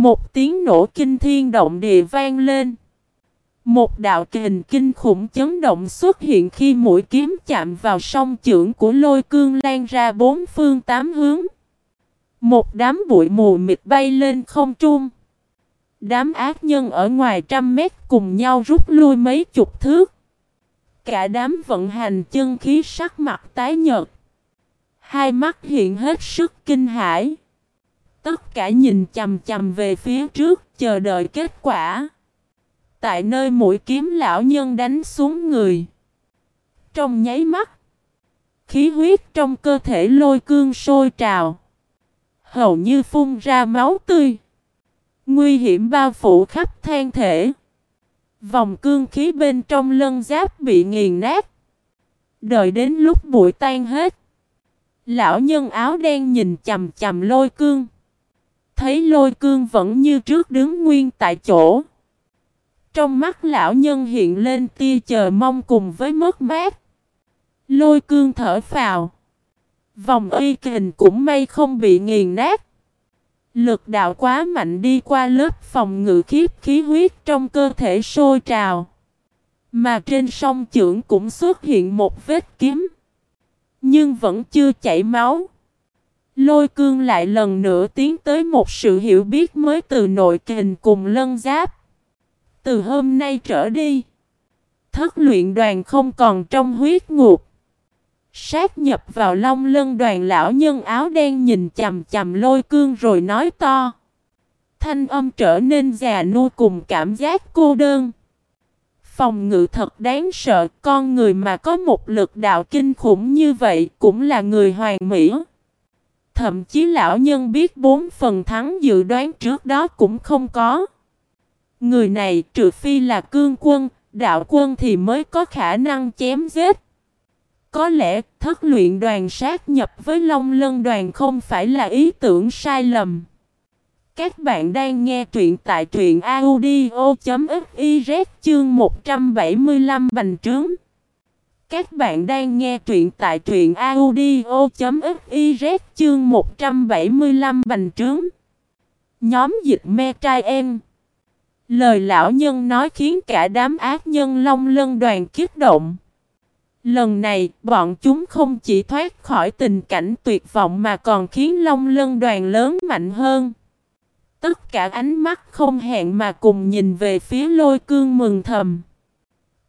Một tiếng nổ kinh thiên động địa vang lên. Một đạo kình kinh khủng chấn động xuất hiện khi mũi kiếm chạm vào song chưởng của lôi cương lan ra bốn phương tám hướng. Một đám bụi mù mịt bay lên không trung. Đám ác nhân ở ngoài trăm mét cùng nhau rút lui mấy chục thước. Cả đám vận hành chân khí sắc mặt tái nhợt. Hai mắt hiện hết sức kinh hãi. Tất cả nhìn chầm chầm về phía trước, chờ đợi kết quả. Tại nơi mũi kiếm lão nhân đánh xuống người. Trong nháy mắt. Khí huyết trong cơ thể lôi cương sôi trào. Hầu như phun ra máu tươi. Nguy hiểm bao phủ khắp than thể. Vòng cương khí bên trong lân giáp bị nghiền nát. Đợi đến lúc bụi tan hết. Lão nhân áo đen nhìn chầm chầm lôi cương. Thấy lôi cương vẫn như trước đứng nguyên tại chỗ. Trong mắt lão nhân hiện lên tia chờ mong cùng với mất mát. Lôi cương thở phào. Vòng uy kình cũng may không bị nghiền nát. Lực đạo quá mạnh đi qua lớp phòng ngự khiếp khí huyết trong cơ thể sôi trào. Mà trên sông trưởng cũng xuất hiện một vết kiếm. Nhưng vẫn chưa chảy máu. Lôi cương lại lần nữa tiến tới một sự hiểu biết mới từ nội kình cùng lân giáp. Từ hôm nay trở đi, thất luyện đoàn không còn trong huyết ngục. Sát nhập vào long lân đoàn lão nhân áo đen nhìn chầm chầm lôi cương rồi nói to. Thanh âm trở nên già nua cùng cảm giác cô đơn. Phòng ngự thật đáng sợ, con người mà có một lực đạo kinh khủng như vậy cũng là người hoàn mỹ. Thậm chí lão nhân biết bốn phần thắng dự đoán trước đó cũng không có. Người này trừ phi là cương quân, đạo quân thì mới có khả năng chém giết. Có lẽ thất luyện đoàn sát nhập với Long Lân đoàn không phải là ý tưởng sai lầm. Các bạn đang nghe truyện tại truyện audio.fiz chương 175 bành trướng. Các bạn đang nghe truyện tại truyện audio.fiz chương 175 bành trướng. Nhóm dịch me trai em. Lời lão nhân nói khiến cả đám ác nhân long lân đoàn kiết động. Lần này, bọn chúng không chỉ thoát khỏi tình cảnh tuyệt vọng mà còn khiến long lân đoàn lớn mạnh hơn. Tất cả ánh mắt không hẹn mà cùng nhìn về phía lôi cương mừng thầm.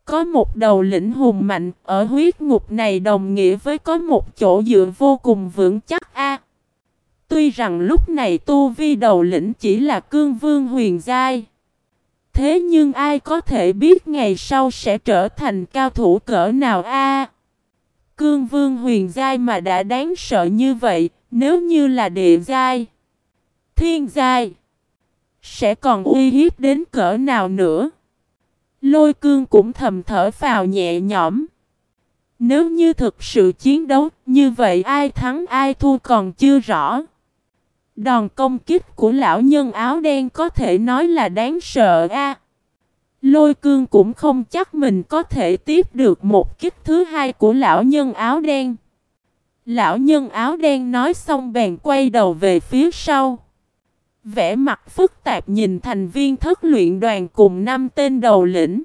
Có một đầu lĩnh hùng mạnh ở huyết ngục này đồng nghĩa với có một chỗ dựa vô cùng vững chắc a. Tuy rằng lúc này tu vi đầu lĩnh chỉ là cương vương huyền giai. Thế nhưng ai có thể biết ngày sau sẽ trở thành cao thủ cỡ nào a? cương vương huyền giai mà đã đáng sợ như vậy, nếu như là địa giai, thiên giai, sẽ còn uy hiếp đến cỡ nào nữa? Lôi cương cũng thầm thở phào nhẹ nhõm. Nếu như thực sự chiến đấu, như vậy ai thắng ai thua còn chưa rõ. Đòn công kích của lão nhân áo đen có thể nói là đáng sợ a. Lôi cương cũng không chắc mình có thể tiếp được một kích thứ hai của lão nhân áo đen. Lão nhân áo đen nói xong bèn quay đầu về phía sau. Vẽ mặt phức tạp nhìn thành viên thất luyện đoàn cùng năm tên đầu lĩnh.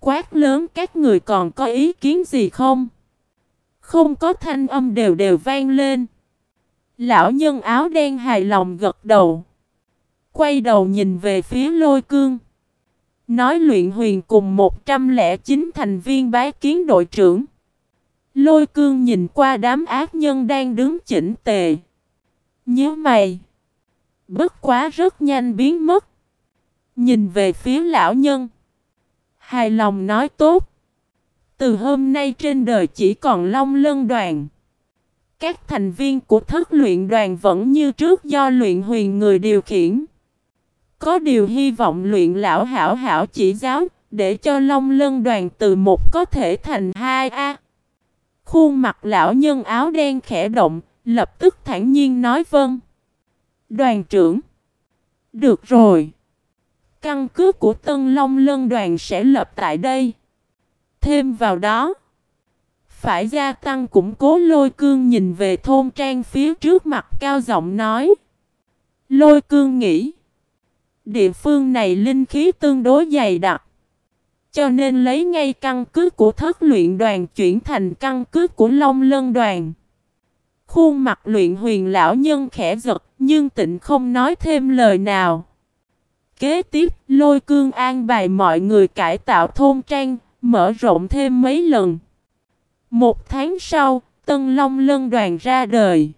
Quát lớn, các người còn có ý kiến gì không? Không, có thanh âm đều đều vang lên. Lão nhân áo đen hài lòng gật đầu. Quay đầu nhìn về phía lôi cương. Nói luyện huyền cùng 109 thành viên bái kiến đội trưởng. Lôi cương nhìn qua đám ác nhân đang đứng chỉnh tề. Nhớ mày. Bất quá rất nhanh biến mất. Nhìn về phía lão nhân. Hài lòng nói tốt. Từ hôm nay trên đời chỉ còn long lân đoàn. Các thành viên của thất luyện đoàn vẫn như trước do luyện huyền người điều khiển. Có điều hy vọng luyện lão hảo hảo chỉ giáo, để cho long lân đoàn từ một có thể thành hai a. Khuôn mặt lão nhân áo đen khẽ động, lập tức thản nhiên nói vâng. Đoàn trưởng. Được rồi. Căn cứ của Tân Long Lân đoàn sẽ lập tại đây. Thêm vào đó. Phải gia tăng củng cố lôi cương nhìn về thôn trang phía trước mặt cao giọng nói. Lôi cương nghĩ. Địa phương này linh khí tương đối dày đặc. Cho nên lấy ngay căn cứ của thất luyện đoàn chuyển thành căn cứ của Long Lân đoàn. Khuôn mặt luyện huyền lão nhân khẽ giật nhưng tịnh không nói thêm lời nào. Kế tiếp lôi cương an bài mọi người cải tạo thôn trang, mở rộng thêm mấy lần. Một tháng sau, Tân Long Lân đoàn ra đời.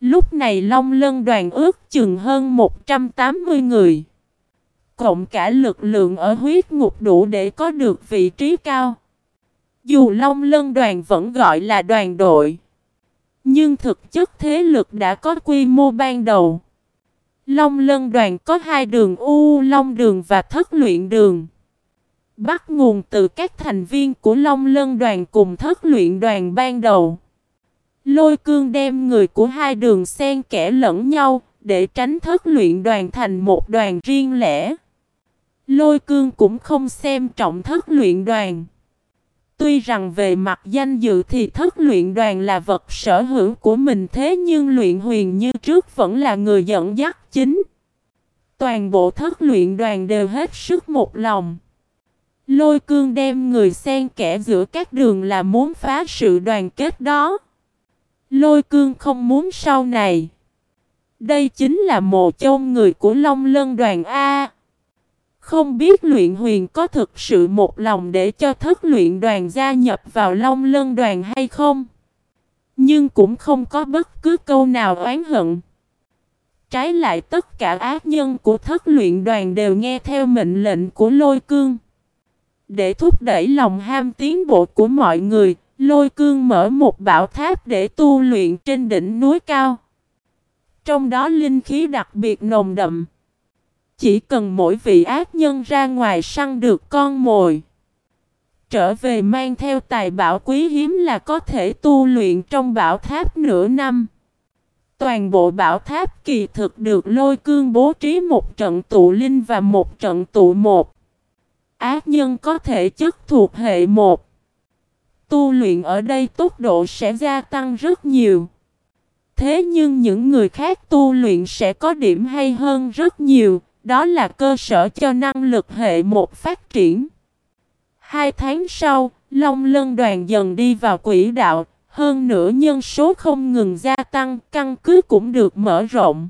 Lúc này Long Lân đoàn ước chừng hơn 180 người. Cộng cả lực lượng ở huyết ngục đủ để có được vị trí cao. Dù Long Lân đoàn vẫn gọi là đoàn đội. Nhưng thực chất thế lực đã có quy mô ban đầu. Long Lân đoàn có hai đường U Long đường và thất luyện đường. Bắt nguồn từ các thành viên của Long Lân đoàn cùng thất luyện đoàn ban đầu. Lôi cương đem người của hai đường xen kẽ lẫn nhau, để tránh thất luyện đoàn thành một đoàn riêng lẻ. Lôi cương cũng không xem trọng thất luyện đoàn. Tuy rằng về mặt danh dự thì thất luyện đoàn là vật sở hữu của mình thế nhưng luyện huyền như trước vẫn là người dẫn dắt chính. Toàn bộ thất luyện đoàn đều hết sức một lòng. Lôi cương đem người xen kẽ giữa các đường là muốn phá sự đoàn kết đó. Lôi cương không muốn sau này. Đây chính là mồ chôn người của Long Lân đoàn A. Không biết luyện huyền có thực sự một lòng để cho thất luyện đoàn gia nhập vào Long Lân đoàn hay không? Nhưng cũng không có bất cứ câu nào oán hận. Trái lại tất cả ác nhân của thất luyện đoàn đều nghe theo mệnh lệnh của lôi cương. Để thúc đẩy lòng ham tiến bộ của mọi người, lôi cương mở một bảo tháp để tu luyện trên đỉnh núi cao. Trong đó linh khí đặc biệt nồng đậm. Chỉ cần mỗi vị ác nhân ra ngoài săn được con mồi. Trở về mang theo tài bảo quý hiếm là có thể tu luyện trong bảo tháp nửa năm. Toàn bộ bảo tháp kỳ thực được lôi cương bố trí một trận tụ linh và một trận tụ một. Ác nhân có thể chất thuộc hệ một. Tu luyện ở đây tốc độ sẽ gia tăng rất nhiều. Thế nhưng những người khác tu luyện sẽ có điểm hay hơn rất nhiều, đó là cơ sở cho năng lực hệ một phát triển. Hai tháng sau, Long Lân đoàn dần đi vào quỹ đạo, hơn nữa nhân số không ngừng gia tăng, căn cứ cũng được mở rộng.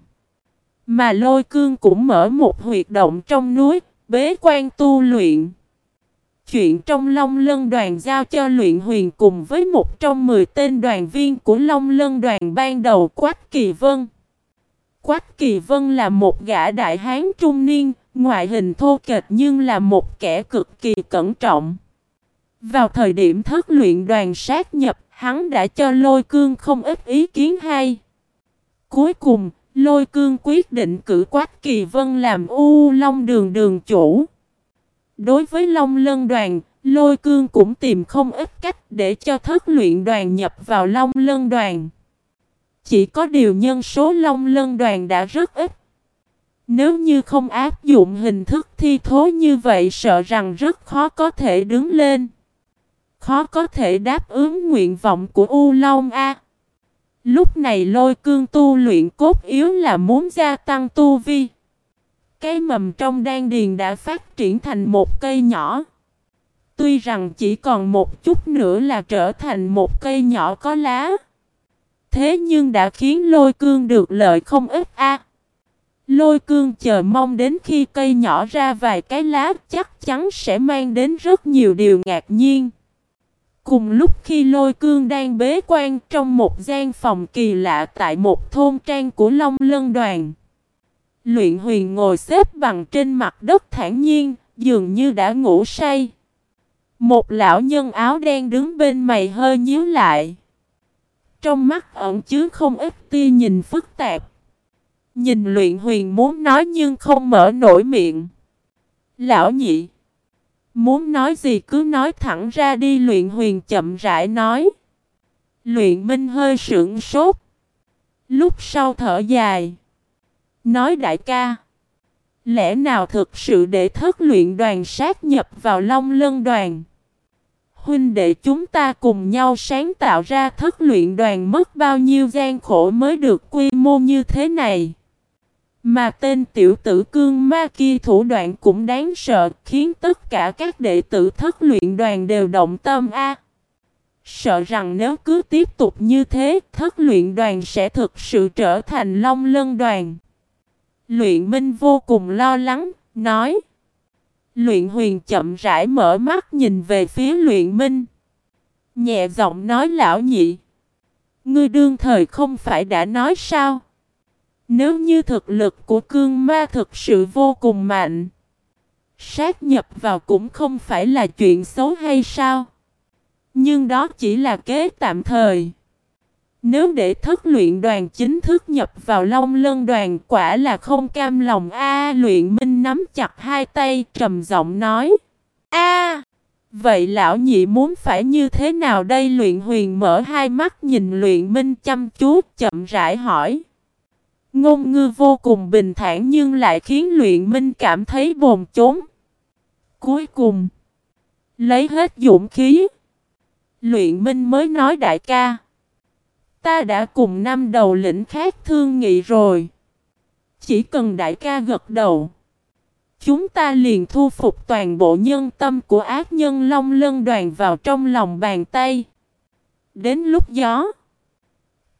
Mà lôi cương cũng mở một huyệt động trong núi, bế quan tu luyện. Chuyện trong Long Lân đoàn giao cho luyện huyền cùng với một trong 10 tên đoàn viên của Long Lân đoàn ban đầu Quách Kỳ Vân. Quách Kỳ Vân là một gã đại hán trung niên, ngoại hình thô kệch nhưng là một kẻ cực kỳ cẩn trọng. Vào thời điểm thất luyện đoàn sát nhập, hắn đã cho lôi cương không ít ý kiến hay. Cuối cùng, lôi cương quyết định cử Quách Kỳ Vân làm U Long đường đường chủ. Đối với Long Lân đoàn, lôi cương cũng tìm không ít cách để cho thất luyện đoàn nhập vào Long Lân đoàn. Chỉ có điều nhân số Long Lân đoàn đã rất ít. Nếu như không áp dụng hình thức thi thố như vậy sợ rằng rất khó có thể đứng lên. Khó có thể đáp ứng nguyện vọng của U Long A. Lúc này lôi cương tu luyện cốt yếu là muốn gia tăng tu vi. Cái mầm trong đan điền đã phát triển thành một cây nhỏ. Tuy rằng chỉ còn một chút nữa là trở thành một cây nhỏ có lá. Thế nhưng đã khiến lôi cương được lợi không ít a. Lôi cương chờ mong đến khi cây nhỏ ra vài cái lá chắc chắn sẽ mang đến rất nhiều điều ngạc nhiên. Cùng lúc khi lôi cương đang bế quan trong một gian phòng kỳ lạ tại một thôn trang của Long Lân Đoàn. Luyện huyền ngồi xếp bằng trên mặt đất thản nhiên, dường như đã ngủ say. Một lão nhân áo đen đứng bên mày hơi nhíu lại. Trong mắt ẩn chứa không ít tia nhìn phức tạp. Nhìn luyện huyền muốn nói nhưng không mở nổi miệng. Lão nhị. Muốn nói gì cứ nói thẳng ra đi, luyện huyền chậm rãi nói. Luyện minh hơi sưởng sốt. Lúc sau thở dài. Nói đại ca. Lẽ nào thực sự để thất luyện đoàn sát nhập vào Long Lân đoàn? Huynh đệ chúng ta cùng nhau sáng tạo ra thất luyện đoàn mất bao nhiêu gian khổ mới được quy mô như thế này. Mà tên tiểu tử cương ma kia thủ đoạn cũng đáng sợ, khiến tất cả các đệ tử thất luyện đoàn đều động tâm a. Sợ rằng nếu cứ tiếp tục như thế, thất luyện đoàn sẽ thực sự trở thành long lân đoàn. Luyện Minh vô cùng lo lắng, nói. Luyện huyền chậm rãi mở mắt nhìn về phía luyện Minh. Nhẹ giọng nói lão nhị. Ngươi đương thời không phải đã nói sao? Nếu như thực lực của cương ma thực sự vô cùng mạnh, sát nhập vào cũng không phải là chuyện xấu hay sao? Nhưng đó chỉ là kế tạm thời. Nếu để thất luyện đoàn chính thức nhập vào Long Lân đoàn quả là không cam lòng A luyện minh nắm chặt hai tay trầm giọng nói. A Vậy lão nhị muốn phải như thế nào đây luyện huyền mở hai mắt nhìn luyện minh chăm chú chậm rãi hỏi. Ngôn ngư vô cùng bình thản nhưng lại khiến luyện minh cảm thấy bồn chốn. Cuối cùng, lấy hết dũng khí, luyện minh mới nói đại ca. Ta đã cùng năm đầu lĩnh khác thương nghị rồi. Chỉ cần đại ca gật đầu. Chúng ta liền thu phục toàn bộ nhân tâm của ác nhân long lân đoàn vào trong lòng bàn tay. Đến lúc gió.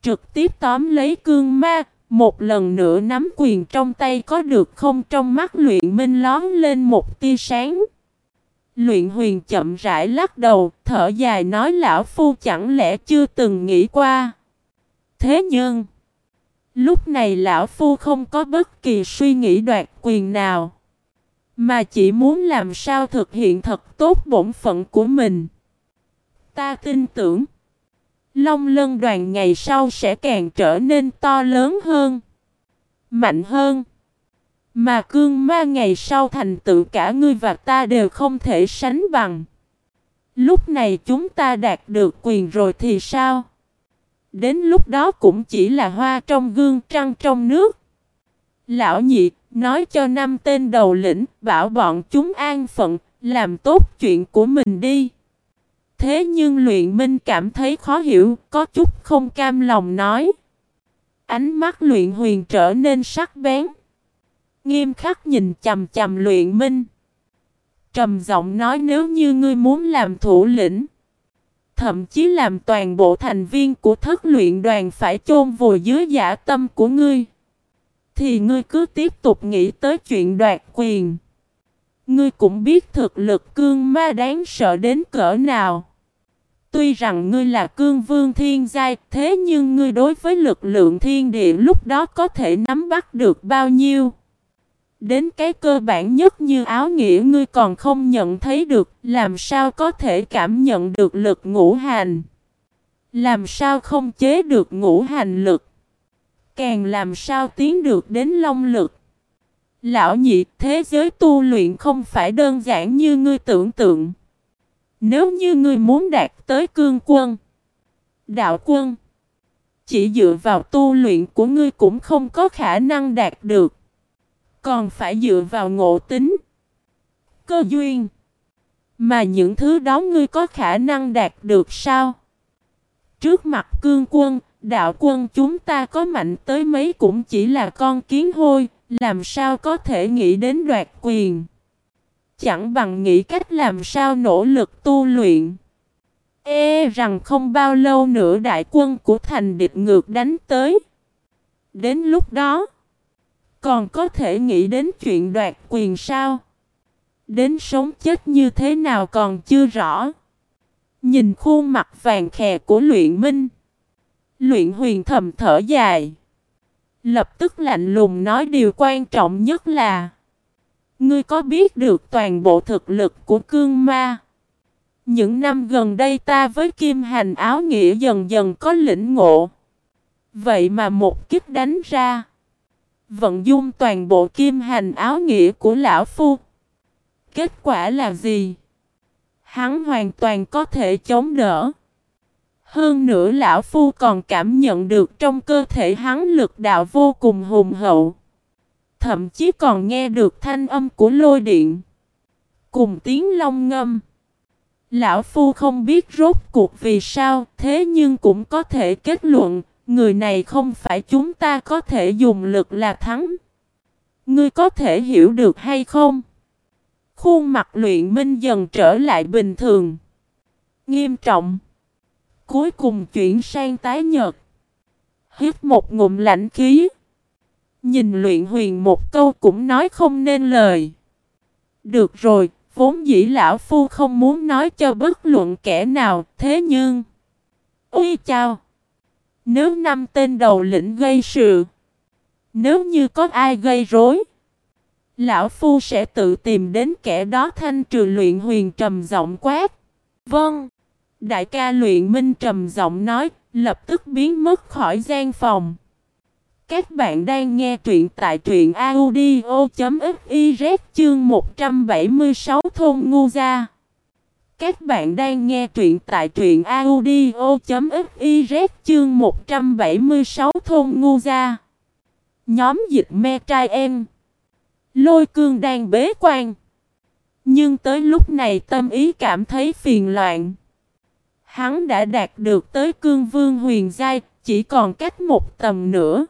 Trực tiếp tóm lấy cương ma. Một lần nữa nắm quyền trong tay có được không trong mắt luyện minh lón lên một tia sáng. Luyện huyền chậm rãi lắc đầu, thở dài nói lão phu chẳng lẽ chưa từng nghĩ qua. Thế nhưng, lúc này lão phu không có bất kỳ suy nghĩ đoạt quyền nào. Mà chỉ muốn làm sao thực hiện thật tốt bổn phận của mình. Ta tin tưởng, Long lân đoàn ngày sau sẽ càng trở nên to lớn hơn, mạnh hơn. Mà cương ma ngày sau thành tựu cả ngươi và ta đều không thể sánh bằng. Lúc này chúng ta đạt được quyền rồi thì sao? Đến lúc đó cũng chỉ là hoa trong gương trăng trong nước. Lão nhị nói cho năm tên đầu lĩnh bảo bọn chúng an phận, làm tốt chuyện của mình đi. Thế nhưng luyện minh cảm thấy khó hiểu, có chút không cam lòng nói. Ánh mắt luyện huyền trở nên sắc bén. Nghiêm khắc nhìn chầm chầm luyện minh. Trầm giọng nói nếu như ngươi muốn làm thủ lĩnh. Thậm chí làm toàn bộ thành viên của thất luyện đoàn phải chôn vùi dưới giả tâm của ngươi. Thì ngươi cứ tiếp tục nghĩ tới chuyện đoạt quyền. Ngươi cũng biết thực lực cương ma đáng sợ đến cỡ nào. Tuy rằng ngươi là cương vương thiên giai, thế nhưng ngươi đối với lực lượng thiên địa lúc đó có thể nắm bắt được bao nhiêu? Đến cái cơ bản nhất như áo nghĩa ngươi còn không nhận thấy được, làm sao có thể cảm nhận được lực ngũ hành? Làm sao không chế được ngũ hành lực? Càng làm sao tiến được đến long lực? Lão nhị, thế giới tu luyện không phải đơn giản như ngươi tưởng tượng. Nếu như ngươi muốn đạt tới cương quân, đạo quân, chỉ dựa vào tu luyện của ngươi cũng không có khả năng đạt được. Còn phải dựa vào ngộ tính, cơ duyên. Mà những thứ đó ngươi có khả năng đạt được sao? Trước mặt cương quân, đạo quân chúng ta có mạnh tới mấy cũng chỉ là con kiến hôi, làm sao có thể nghĩ đến đoạt quyền chẳng bằng nghĩ cách làm sao nỗ lực tu luyện. E rằng không bao lâu nữa đại quân của thành địch ngược đánh tới. Đến lúc đó, còn có thể nghĩ đến chuyện đoạt quyền sao? Đến sống chết như thế nào còn chưa rõ. Nhìn khuôn mặt vàng khè của luyện minh. Luyện huyền thầm thở dài. Lập tức lạnh lùng nói điều quan trọng nhất là, Ngươi có biết được toàn bộ thực lực của cương ma? Những năm gần đây ta với kim hành áo nghĩa dần dần có lĩnh ngộ. Vậy mà một kích đánh ra. Vận dung toàn bộ kim hành áo nghĩa của lão phu. Kết quả là gì? Hắn hoàn toàn có thể chống đỡ. Hơn nữa lão phu còn cảm nhận được trong cơ thể hắn lực đạo vô cùng hùng hậu thậm chí còn nghe được thanh âm của lôi điện. Cùng tiếng long ngâm. Lão Phu không biết rốt cuộc vì sao, thế nhưng cũng có thể kết luận, người này không phải chúng ta có thể dùng lực là thắng. ngươi có thể hiểu được hay không? Khuôn mặt luyện minh dần trở lại bình thường. Nghiêm trọng. Cuối cùng chuyển sang tái nhợt. Hít một ngụm lạnh khí. Nhìn luyện huyền một câu cũng nói không nên lời. Được rồi, vốn dĩ lão phu không muốn nói cho bất luận kẻ nào, thế nhưng... Ui chào! Nếu năm tên đầu lĩnh gây sự, nếu như có ai gây rối, lão phu sẽ tự tìm đến kẻ đó thanh trừ luyện huyền trầm giọng quát. Vâng! Đại ca luyện minh trầm giọng nói, lập tức biến mất khỏi gian phòng. Các bạn đang nghe truyện tại truyện audio.fiz chương 176 thôn ngu gia. Các bạn đang nghe truyện tại truyện audio.fiz chương 176 thôn ngu gia. Nhóm dịch me trai em. Lôi cương đang bế quan. Nhưng tới lúc này tâm ý cảm thấy phiền loạn. Hắn đã đạt được tới cương vương huyền giai, chỉ còn cách một tầm nữa.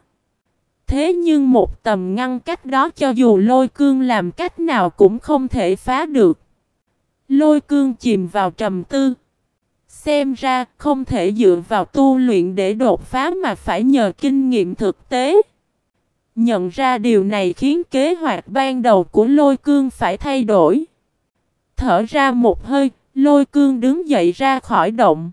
Thế nhưng một tầm ngăn cách đó cho dù lôi cương làm cách nào cũng không thể phá được. Lôi cương chìm vào trầm tư. Xem ra không thể dựa vào tu luyện để đột phá mà phải nhờ kinh nghiệm thực tế. Nhận ra điều này khiến kế hoạch ban đầu của lôi cương phải thay đổi. Thở ra một hơi, lôi cương đứng dậy ra khỏi động.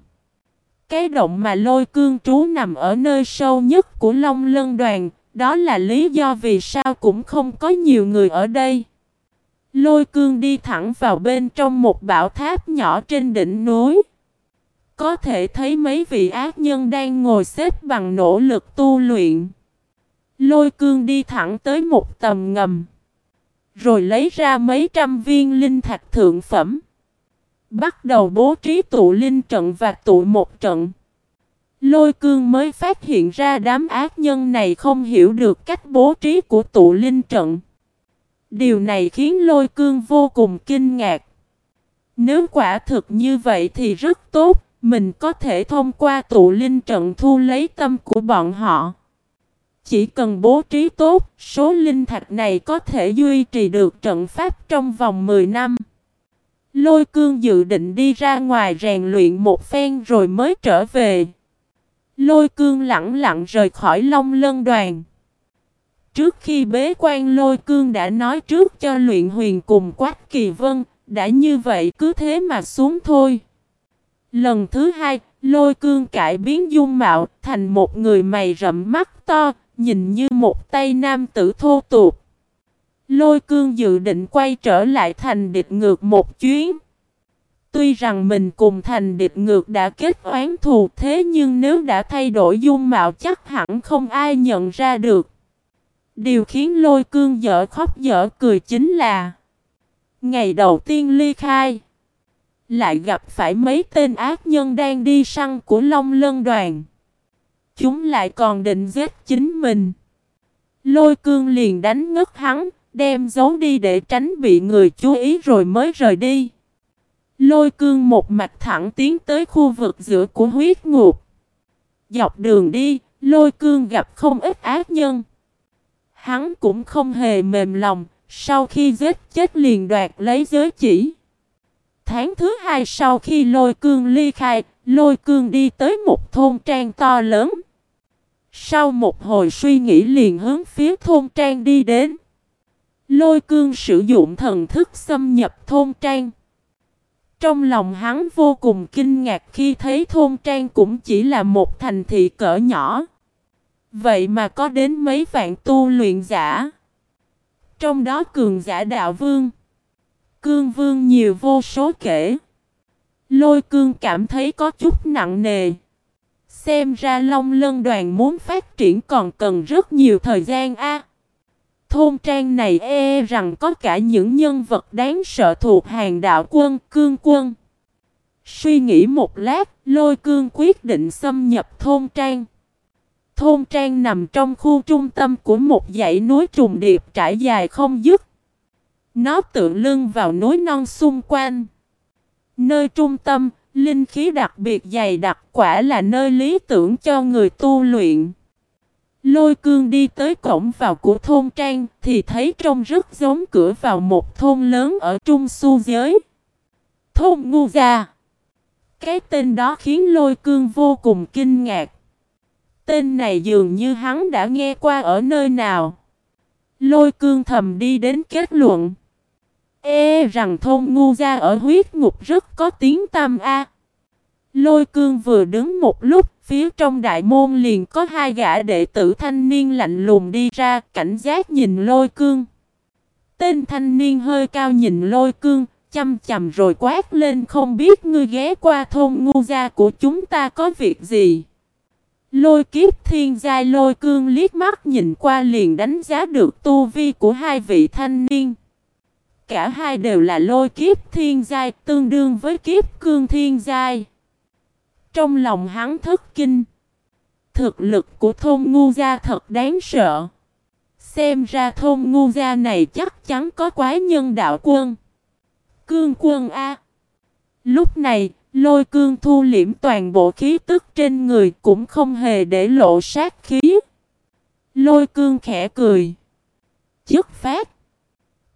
Cái động mà lôi cương trú nằm ở nơi sâu nhất của Long Lân Đoàn, đó là lý do vì sao cũng không có nhiều người ở đây. Lôi cương đi thẳng vào bên trong một bảo tháp nhỏ trên đỉnh núi. Có thể thấy mấy vị ác nhân đang ngồi xếp bằng nỗ lực tu luyện. Lôi cương đi thẳng tới một tầm ngầm. Rồi lấy ra mấy trăm viên linh thạch thượng phẩm. Bắt đầu bố trí tụ linh trận và tụ một trận. Lôi cương mới phát hiện ra đám ác nhân này không hiểu được cách bố trí của tụ linh trận. Điều này khiến lôi cương vô cùng kinh ngạc. Nếu quả thực như vậy thì rất tốt, mình có thể thông qua tụ linh trận thu lấy tâm của bọn họ. Chỉ cần bố trí tốt, số linh thạch này có thể duy trì được trận pháp trong vòng 10 năm. Lôi cương dự định đi ra ngoài rèn luyện một phen rồi mới trở về. Lôi cương lặng lặng rời khỏi Long Lân đoàn. Trước khi bế quan lôi cương đã nói trước cho luyện huyền cùng Quách Kỳ Vân, đã như vậy cứ thế mà xuống thôi. Lần thứ hai, lôi cương cải biến dung mạo thành một người mày rậm mắt to, nhìn như một tay nam tử thô tục. Lôi cương dự định quay trở lại thành địch ngược một chuyến. Tuy rằng mình cùng thành địch ngược đã kết oán thù thế nhưng nếu đã thay đổi dung mạo chắc hẳn không ai nhận ra được. Điều khiến lôi cương dở khóc dở cười chính là, Ngày đầu tiên ly khai, Lại gặp phải mấy tên ác nhân đang đi săn của Long Lân đoàn. Chúng lại còn định giết chính mình. Lôi cương liền đánh ngất hắn, Đem giấu đi để tránh bị người chú ý rồi mới rời đi. Lôi cương một mạch thẳng tiến tới khu vực giữa của huyết ngục. Dọc đường đi, Lôi cương gặp không ít ác nhân. Hắn cũng không hề mềm lòng, sau khi giết chết liền đoạt lấy giới chỉ. Tháng thứ hai sau khi lôi cương ly khai, lôi cương đi tới một thôn trang to lớn. Sau một hồi suy nghĩ liền hướng phía thôn trang đi đến. Lôi cương sử dụng thần thức xâm nhập thôn trang. Trong lòng hắn vô cùng kinh ngạc khi thấy thôn trang cũng chỉ là một thành thị cỡ nhỏ. Vậy mà có đến mấy vạn tu luyện giả. Trong đó cường giả đạo vương. Cương vương nhiều vô số kể. Lôi cương cảm thấy có chút nặng nề. Xem ra Long Lân đoàn muốn phát triển còn cần rất nhiều thời gian a. thôn trang này e, e rằng có cả những nhân vật đáng sợ thuộc hàng đạo quân, cương quân. Suy nghĩ một lát, lôi cương quyết định xâm nhập thôn trang. Thôn trang nằm trong khu trung tâm của một dãy núi trùng điệp trải dài không dứt. Nó tựa lưng vào núi non xung quanh. Nơi trung tâm, linh khí đặc biệt dày đặc quả là nơi lý tưởng cho người tu luyện. Lôi cương đi tới cổng vào của thôn trang thì thấy trông rất giống cửa vào một thôn lớn ở trung su giới. Thôn ngu gia. Cái tên đó khiến lôi cương vô cùng kinh ngạc. Tên này dường như hắn đã nghe qua ở nơi nào. Lôi cương thầm đi đến kết luận. Ê rằng thôn ngu gia ở huyết ngục rất có tiếng tam A. Lôi cương vừa đứng một lúc, phía trong đại môn liền có hai gã đệ tử thanh niên lạnh lùng đi ra, cảnh giác nhìn lôi cương. Tên thanh niên hơi cao nhìn lôi cương, chăm chầm rồi quát lên không biết ngươi ghé qua thôn ngu gia của chúng ta có việc gì. Lôi kiếp thiên giai lôi cương liếc mắt nhìn qua liền đánh giá được tu vi của hai vị thanh niên. Cả hai đều là lôi kiếp thiên giai tương đương với kiếp cương thiên giai. Trong lòng hắn thất kinh. Thực lực của thôn ngu gia thật đáng sợ. Xem ra thôn ngu gia này chắc chắn có quái nhân đạo quân. Cương quân A. Lúc này, lôi cương thu liễm toàn bộ khí tức trên người cũng không hề để lộ sát khí. Lôi cương khẽ cười. Chức phát.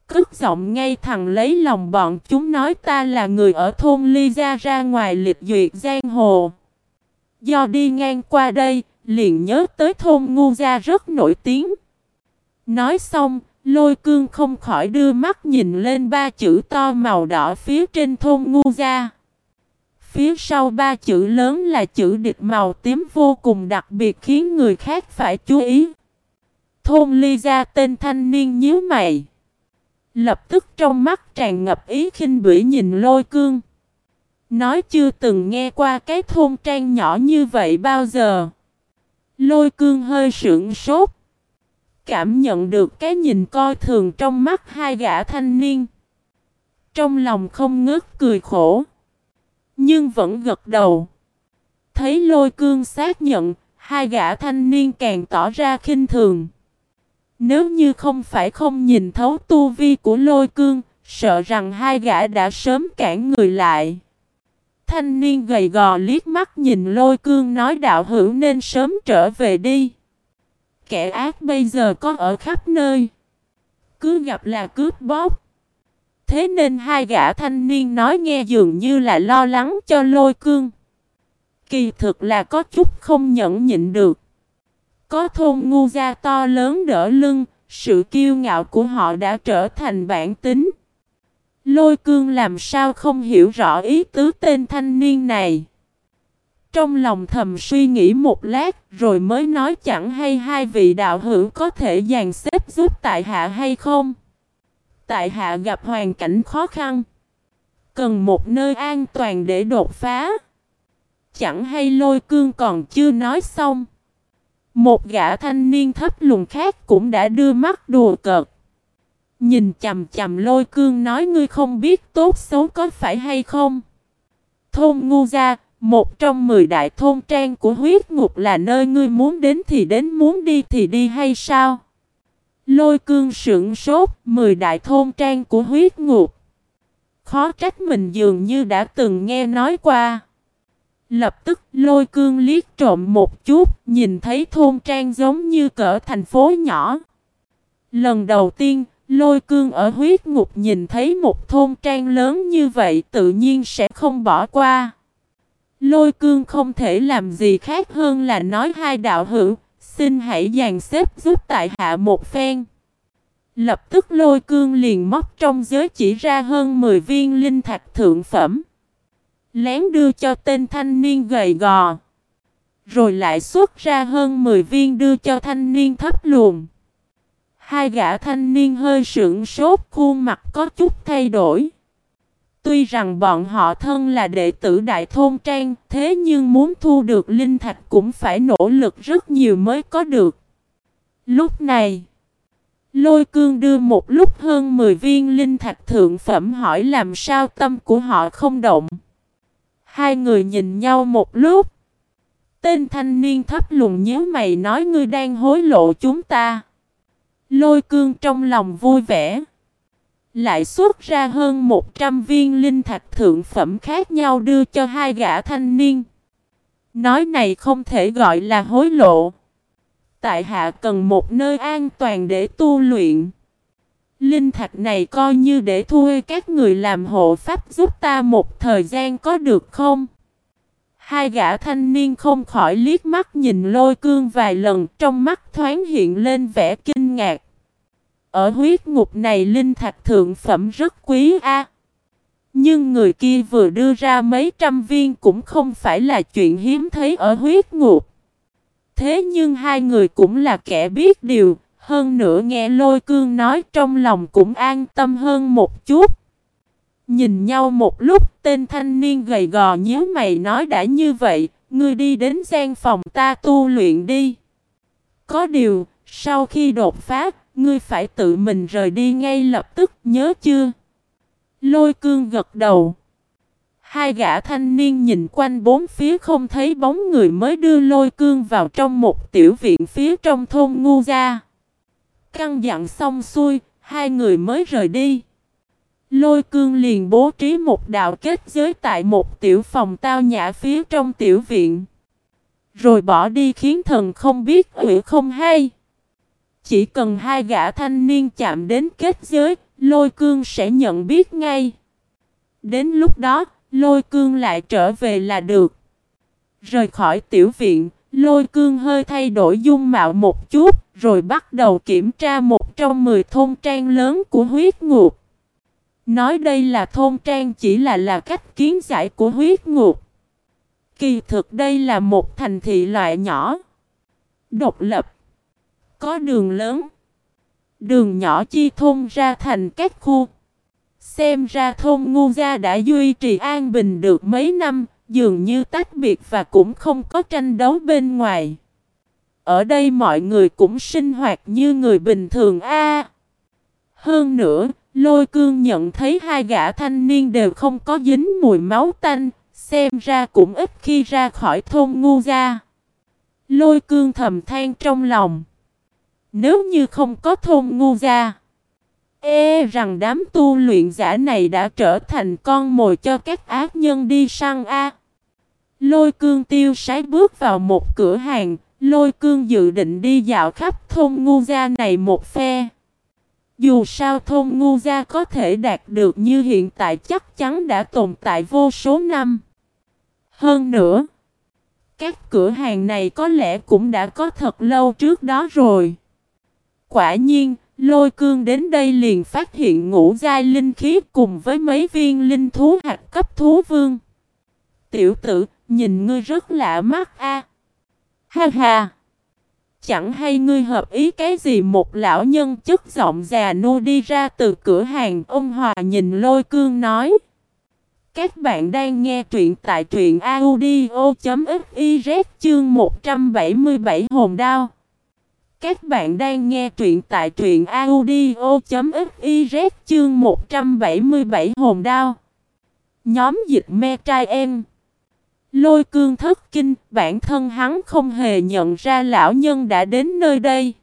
Cất giọng ngay thẳng lấy lòng bọn chúng nói ta là người ở thôn Ly Gia ra ngoài lịch duyệt giang hồ. Do đi ngang qua đây, liền nhớ tới thôn Ngu Gia rất nổi tiếng. Nói xong, lôi cương không khỏi đưa mắt nhìn lên ba chữ to màu đỏ phía trên thôn Ngu Gia. Phía sau ba chữ lớn là chữ địch màu tím vô cùng đặc biệt khiến người khác phải chú ý. Thôn Ly ra tên thanh niên nhíu mày. Lập tức trong mắt tràn ngập ý khinh bỉ nhìn lôi cương. Nói chưa từng nghe qua cái thôn trang nhỏ như vậy bao giờ. Lôi cương hơi sững sốt. Cảm nhận được cái nhìn coi thường trong mắt hai gã thanh niên. Trong lòng không ngớt cười khổ. Nhưng vẫn gật đầu. Thấy lôi cương xác nhận, hai gã thanh niên càng tỏ ra khinh thường. Nếu như không phải không nhìn thấu tu vi của lôi cương, sợ rằng hai gã đã sớm cản người lại. Thanh niên gầy gò liếc mắt nhìn lôi cương nói đạo hữu nên sớm trở về đi. Kẻ ác bây giờ có ở khắp nơi. Cứ gặp là cướp bóp. Thế nên hai gã thanh niên nói nghe dường như là lo lắng cho lôi cương. Kỳ thực là có chút không nhẫn nhịn được. Có thôn ngu gia to lớn đỡ lưng, sự kiêu ngạo của họ đã trở thành bản tính. Lôi cương làm sao không hiểu rõ ý tứ tên thanh niên này. Trong lòng thầm suy nghĩ một lát rồi mới nói chẳng hay hai vị đạo hữu có thể dàn xếp giúp tại hạ hay không. Tại hạ gặp hoàn cảnh khó khăn. Cần một nơi an toàn để đột phá. Chẳng hay lôi cương còn chưa nói xong. Một gã thanh niên thấp lùn khác cũng đã đưa mắt đùa cợt. Nhìn chầm chầm lôi cương nói ngươi không biết tốt xấu có phải hay không. Thôn ngu gia, một trong mười đại thôn trang của huyết ngục là nơi ngươi muốn đến thì đến muốn đi thì đi hay sao? Lôi cương sững sốt, mười đại thôn trang của huyết ngục. Khó trách mình dường như đã từng nghe nói qua. Lập tức lôi cương liếc trộm một chút, nhìn thấy thôn trang giống như cỡ thành phố nhỏ. Lần đầu tiên, lôi cương ở huyết ngục nhìn thấy một thôn trang lớn như vậy tự nhiên sẽ không bỏ qua. Lôi cương không thể làm gì khác hơn là nói hai đạo hữu, xin hãy dàn xếp giúp tại hạ một phen. Lập tức lôi cương liền móc trong giới chỉ ra hơn 10 viên linh thạch thượng phẩm. Lén đưa cho tên thanh niên gầy gò. Rồi lại xuất ra hơn 10 viên đưa cho thanh niên thấp luồn. Hai gã thanh niên hơi sững sốt, khuôn mặt có chút thay đổi. Tuy rằng bọn họ thân là đệ tử Đại Thôn Trang, thế nhưng muốn thu được linh thạch cũng phải nỗ lực rất nhiều mới có được. Lúc này, Lôi cương đưa một lúc hơn 10 viên linh thạch thượng phẩm hỏi làm sao tâm của họ không động. Hai người nhìn nhau một lúc. Tên thanh niên thấp lùng nhớ mày nói ngươi đang hối lộ chúng ta. Lôi cương trong lòng vui vẻ. Lại xuất ra hơn 100 viên linh thạch thượng phẩm khác nhau đưa cho hai gã thanh niên. Nói này không thể gọi là hối lộ. tại hạ cần một nơi an toàn để tu luyện. Linh thạch này coi như để thuê các người làm hộ pháp giúp ta một thời gian có được không? Hai gã thanh niên không khỏi liếc mắt nhìn lôi cương vài lần, trong mắt thoáng hiện lên vẻ kinh ngạc. Ở huyết ngục này linh thạch thượng phẩm rất quý a. Nhưng người kia vừa đưa ra mấy trăm viên cũng không phải là chuyện hiếm thấy ở huyết ngục. Thế nhưng hai người cũng là kẻ biết điều, hơn nữa nghe lôi cương nói trong lòng cũng an tâm hơn một chút. Nhìn nhau một lúc, tên thanh niên gầy gò nhớ mày nói đã như vậy, ngươi đi đến gian phòng ta tu luyện đi. Có điều, sau khi đột phát ngươi phải tự mình rời đi ngay lập tức, nhớ chưa? Lôi cương gật đầu. Hai gã thanh niên nhìn quanh bốn phía không thấy bóng người mới đưa lôi cương vào trong một tiểu viện phía trong thôn ngu gia. Căng dặn xong xuôi, hai người mới rời đi. Lôi cương liền bố trí một đạo kết giới tại một tiểu phòng tao nhã phía trong tiểu viện. Rồi bỏ đi khiến thần không biết ủy không hay. Chỉ cần hai gã thanh niên chạm đến kết giới, lôi cương sẽ nhận biết ngay. Đến lúc đó, lôi cương lại trở về là được. Rời khỏi tiểu viện, lôi cương hơi thay đổi dung mạo một chút, rồi bắt đầu kiểm tra một trong mười thôn trang lớn của huyết ngục. Nói đây là thôn trang chỉ là là cách kiến giải của huyết ngục. Kỳ thực đây là một thành thị loại nhỏ, độc lập, có đường lớn, đường nhỏ chi thôn ra thành các khu. Xem ra thôn ngu gia đã duy trì an bình được mấy năm, dường như tách biệt và cũng không có tranh đấu bên ngoài. Ở đây mọi người cũng sinh hoạt như người bình thường a. hơn nữa, lôi cương nhận thấy hai gã thanh niên đều không có dính mùi máu tanh, xem ra cũng ít khi ra khỏi thôn ngu gia. Lôi cương thầm than trong lòng. Nếu như không có thôn ngu gia, e rằng đám tu luyện giả này đã trở thành con mồi cho các ác nhân đi săn a. Lôi cương tiêu sái bước vào một cửa hàng, lôi cương dự định đi dạo khắp thôn ngu gia này một phe. Dù sao thôn ngu gia có thể đạt được như hiện tại chắc chắn đã tồn tại vô số năm. Hơn nữa, các cửa hàng này có lẽ cũng đã có thật lâu trước đó rồi. Quả nhiên, lôi cương đến đây liền phát hiện ngũ giai linh khí cùng với mấy viên linh thú hạt cấp thú vương. Tiểu tử, nhìn ngươi rất lạ mắt a. Ha ha! Chẳng hay ngươi hợp ý cái gì một lão nhân chất giọng già nô đi ra từ cửa hàng ông Hòa nhìn lôi cương nói. Các bạn đang nghe truyện tại truyện audio.fiz chương 177 hồn đao. Các bạn đang nghe truyện tại truyện audio.fiz chương 177 hồn đao. Nhóm dịch me trai em. Lôi cương thất kinh, bản thân hắn không hề nhận ra lão nhân đã đến nơi đây.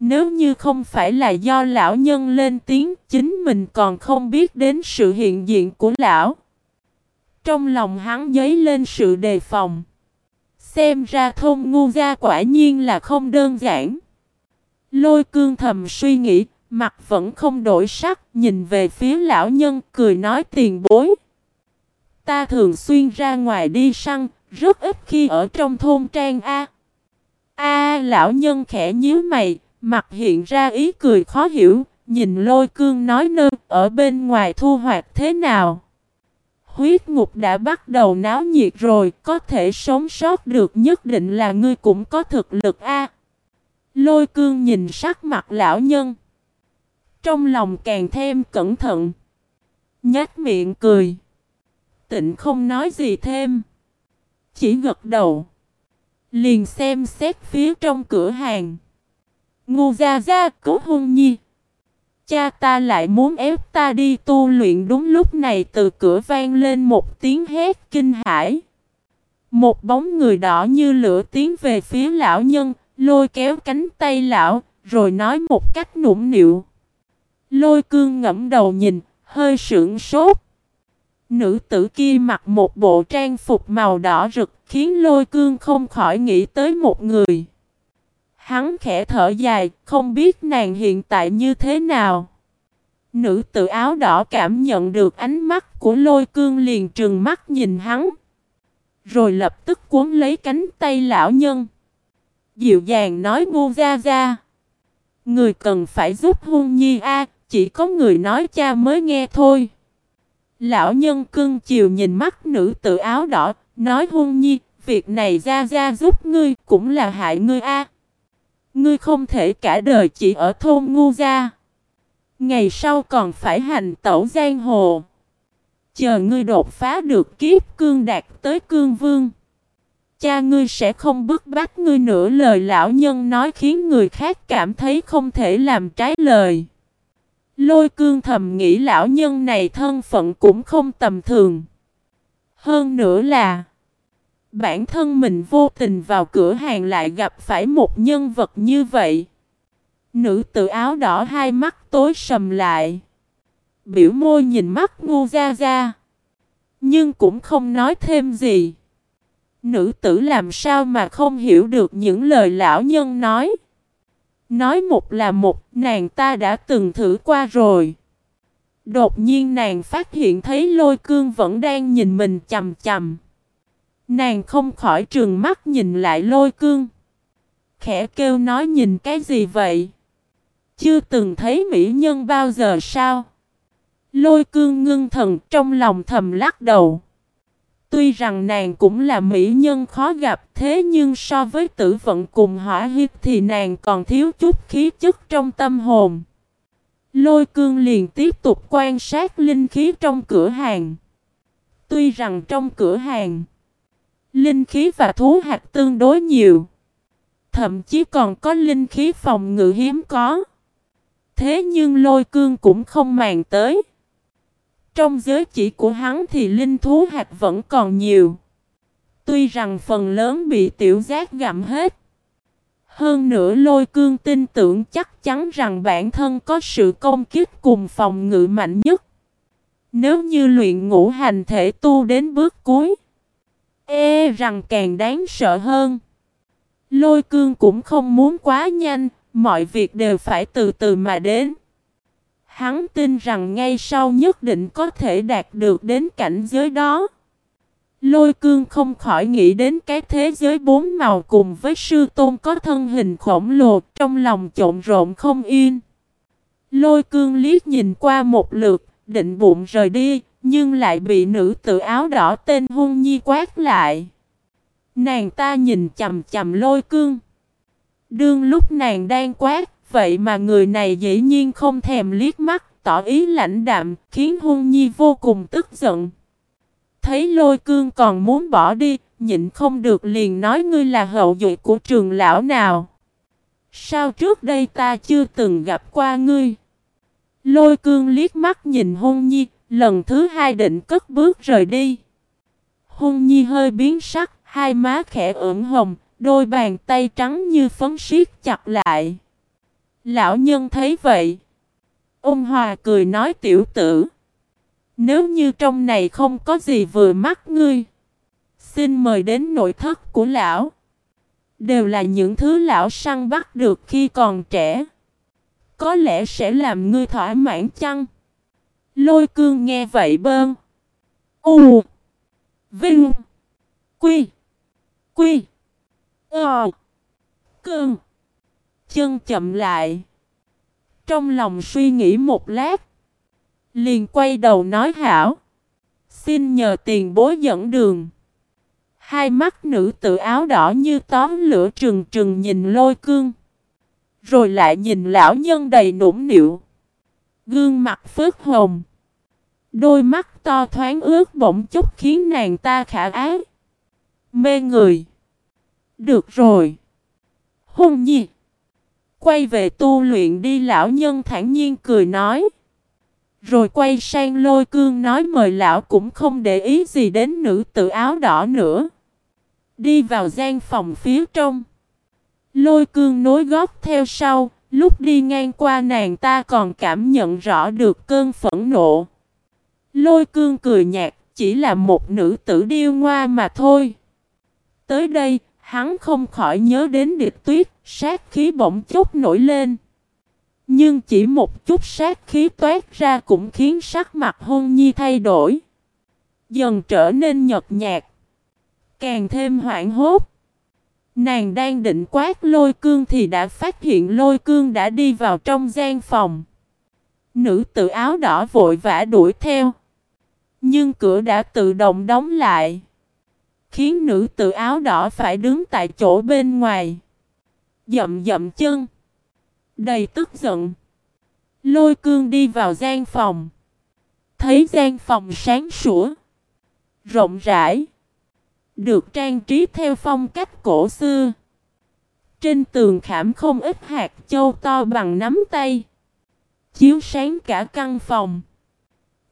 Nếu như không phải là do lão nhân lên tiếng, chính mình còn không biết đến sự hiện diện của lão. Trong lòng hắn dấy lên sự đề phòng. Xem ra thôn ngu gia quả nhiên là không đơn giản. Lôi cương thầm suy nghĩ, mặt vẫn không đổi sắc, nhìn về phía lão nhân cười nói tiền bối. Ta thường xuyên ra ngoài đi săn, rất ít khi ở trong thôn trang A. A lão nhân khẽ nhíu mày, mặt hiện ra ý cười khó hiểu, nhìn lôi cương nói nơ, ở bên ngoài thu hoạch thế nào. Huyết ngục đã bắt đầu náo nhiệt rồi, có thể sống sót được nhất định là ngươi cũng có thực lực A. Lôi cương nhìn sắc mặt lão nhân. Trong lòng càng thêm cẩn thận. Nhát miệng cười tịnh không nói gì thêm. Chỉ gật đầu. Liền xem xét phía trong cửa hàng. Ngu ra ra cứu hôn nhi. Cha ta lại muốn ép ta đi tu luyện đúng lúc này từ cửa vang lên một tiếng hét kinh hãi. Một bóng người đỏ như lửa tiến về phía lão nhân, lôi kéo cánh tay lão, rồi nói một cách nũng nịu. Lôi cương ngẫm đầu nhìn, hơi sững sốt. Nữ tử kia mặc một bộ trang phục màu đỏ rực khiến lôi cương không khỏi nghĩ tới một người. Hắn khẽ thở dài, không biết nàng hiện tại như thế nào. Nữ tự áo đỏ cảm nhận được ánh mắt của lôi cương liền trừng mắt nhìn hắn. Rồi lập tức cuốn lấy cánh tay lão nhân. Dịu dàng nói ngu ra ra. Người cần phải giúp hôn nhi a chỉ có người nói cha mới nghe thôi. Lão nhân cưng chiều nhìn mắt nữ tự áo đỏ, nói hôn nhi, việc này ra ra giúp ngươi cũng là hại ngươi a. Ngươi không thể cả đời chỉ ở thôn ngu gia. Ngày sau còn phải hành tẩu giang hồ. Chờ ngươi đột phá được kiếp cương đạt tới cương vương. Cha ngươi sẽ không bức bách ngươi nữa lời lão nhân nói khiến người khác cảm thấy không thể làm trái lời. Lôi cương thầm nghĩ lão nhân này thân phận cũng không tầm thường. Hơn nữa là Bản thân mình vô tình vào cửa hàng lại gặp phải một nhân vật như vậy. Nữ tự áo đỏ hai mắt tối sầm lại. Biểu môi nhìn mắt ngu ra ra. Nhưng cũng không nói thêm gì. Nữ tử làm sao mà không hiểu được những lời lão nhân nói. Nói một là một, nàng ta đã từng thử qua rồi. Đột nhiên nàng phát hiện thấy lôi cương vẫn đang nhìn mình chầm chầm. Nàng không khỏi trường mắt nhìn lại lôi cương. Khẽ kêu nói nhìn cái gì vậy? Chưa từng thấy mỹ nhân bao giờ sao? Lôi cương ngưng thần trong lòng thầm lắc đầu. Tuy rằng nàng cũng là mỹ nhân khó gặp thế nhưng so với tử vận cùng hỏa huyết thì nàng còn thiếu chút khí chất trong tâm hồn. Lôi cương liền tiếp tục quan sát linh khí trong cửa hàng. Tuy rằng trong cửa hàng, linh khí và thú hạt tương đối nhiều. Thậm chí còn có linh khí phòng ngự hiếm có. Thế nhưng lôi cương cũng không màng tới. Trong giới chỉ của hắn thì linh thú hạt vẫn còn nhiều. Tuy rằng phần lớn bị tiểu giác gặm hết. Hơn nữa lôi cương tin tưởng chắc chắn rằng bản thân có sự công kích cùng phòng ngự mạnh nhất. Nếu như luyện ngũ hành thể tu đến bước cuối. E rằng càng đáng sợ hơn. Lôi cương cũng không muốn quá nhanh, mọi việc đều phải từ từ mà đến. Hắn tin rằng ngay sau nhất định có thể đạt được đến cảnh giới đó. Lôi cương không khỏi nghĩ đến cái thế giới bốn màu cùng với sư tôn có thân hình khổng lồ trong lòng trộn rộn không yên. Lôi cương liếc nhìn qua một lượt, định bụng rời đi, nhưng lại bị nữ tự áo đỏ tên hung nhi quát lại. Nàng ta nhìn chầm chầm lôi cương. Đương lúc nàng đang quát, vậy mà người này dĩ nhiên không thèm liếc mắt, tỏ ý lãnh đạm, khiến hung nhi vô cùng tức giận. Thấy lôi cương còn muốn bỏ đi, nhịn không được liền nói ngươi là hậu duệ của trường lão nào. Sao trước đây ta chưa từng gặp qua ngươi? Lôi cương liếc mắt nhìn hung nhi, lần thứ hai định cất bước rời đi. Hung nhi hơi biến sắc, hai má khẽ ửng hồng, đôi bàn tay trắng như phấn siết chặt lại. Lão nhân thấy vậy. Ông Hòa cười nói tiểu tử. Nếu như trong này không có gì vừa mắt ngươi. Xin mời đến nội thất của lão. Đều là những thứ lão săn bắt được khi còn trẻ. Có lẽ sẽ làm ngươi thỏa mãn chăng? Lôi cương nghe vậy bơm, U. Vinh. Quy. Quy. Ờ. Cương. Chân chậm lại. Trong lòng suy nghĩ một lát. Liền quay đầu nói hảo. Xin nhờ tiền bối dẫn đường. Hai mắt nữ tự áo đỏ như tóm lửa trừng trừng nhìn lôi cương. Rồi lại nhìn lão nhân đầy nũng nịu. Gương mặt phớt hồng. Đôi mắt to thoáng ướt bỗng chút khiến nàng ta khả ái. Mê người. Được rồi. Hùng nhi. Quay về tu luyện đi lão nhân thản nhiên cười nói. Rồi quay sang lôi cương nói mời lão cũng không để ý gì đến nữ tự áo đỏ nữa. Đi vào gian phòng phía trong. Lôi cương nối gót theo sau, lúc đi ngang qua nàng ta còn cảm nhận rõ được cơn phẫn nộ. Lôi cương cười nhạt, chỉ là một nữ tử điêu ngoa mà thôi. Tới đây, Hắn không khỏi nhớ đến địch tuyết, sát khí bỗng chốc nổi lên. Nhưng chỉ một chút sát khí toát ra cũng khiến sắc mặt hôn nhi thay đổi. Dần trở nên nhợt nhạt. Càng thêm hoảng hốt. Nàng đang định quát lôi cương thì đã phát hiện lôi cương đã đi vào trong gian phòng. Nữ tự áo đỏ vội vã đuổi theo. Nhưng cửa đã tự động đóng lại. Khiến nữ tự áo đỏ phải đứng tại chỗ bên ngoài. Dậm dậm chân. Đầy tức giận. Lôi cương đi vào gian phòng. Thấy gian phòng sáng sủa. Rộng rãi. Được trang trí theo phong cách cổ xưa. Trên tường khảm không ít hạt châu to bằng nắm tay. Chiếu sáng cả căn phòng.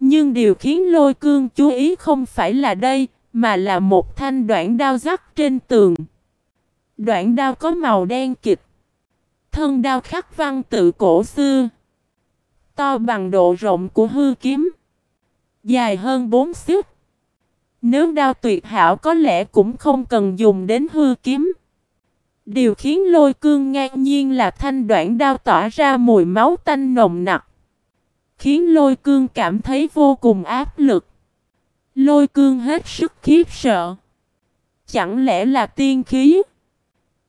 Nhưng điều khiến lôi cương chú ý không phải là đây, mà là một thanh đoạn đao rắc trên tường. Đoạn đao có màu đen kịch. Thân đao khắc văn tự cổ xưa. To bằng độ rộng của hư kiếm. Dài hơn 4 xích. Nếu đao tuyệt hảo có lẽ cũng không cần dùng đến hư kiếm. Điều khiến lôi cương ngang nhiên là thanh đoạn đao tỏa ra mùi máu tanh nồng nặc. Khiến lôi cương cảm thấy vô cùng áp lực. Lôi cương hết sức khiếp sợ. Chẳng lẽ là tiên khí?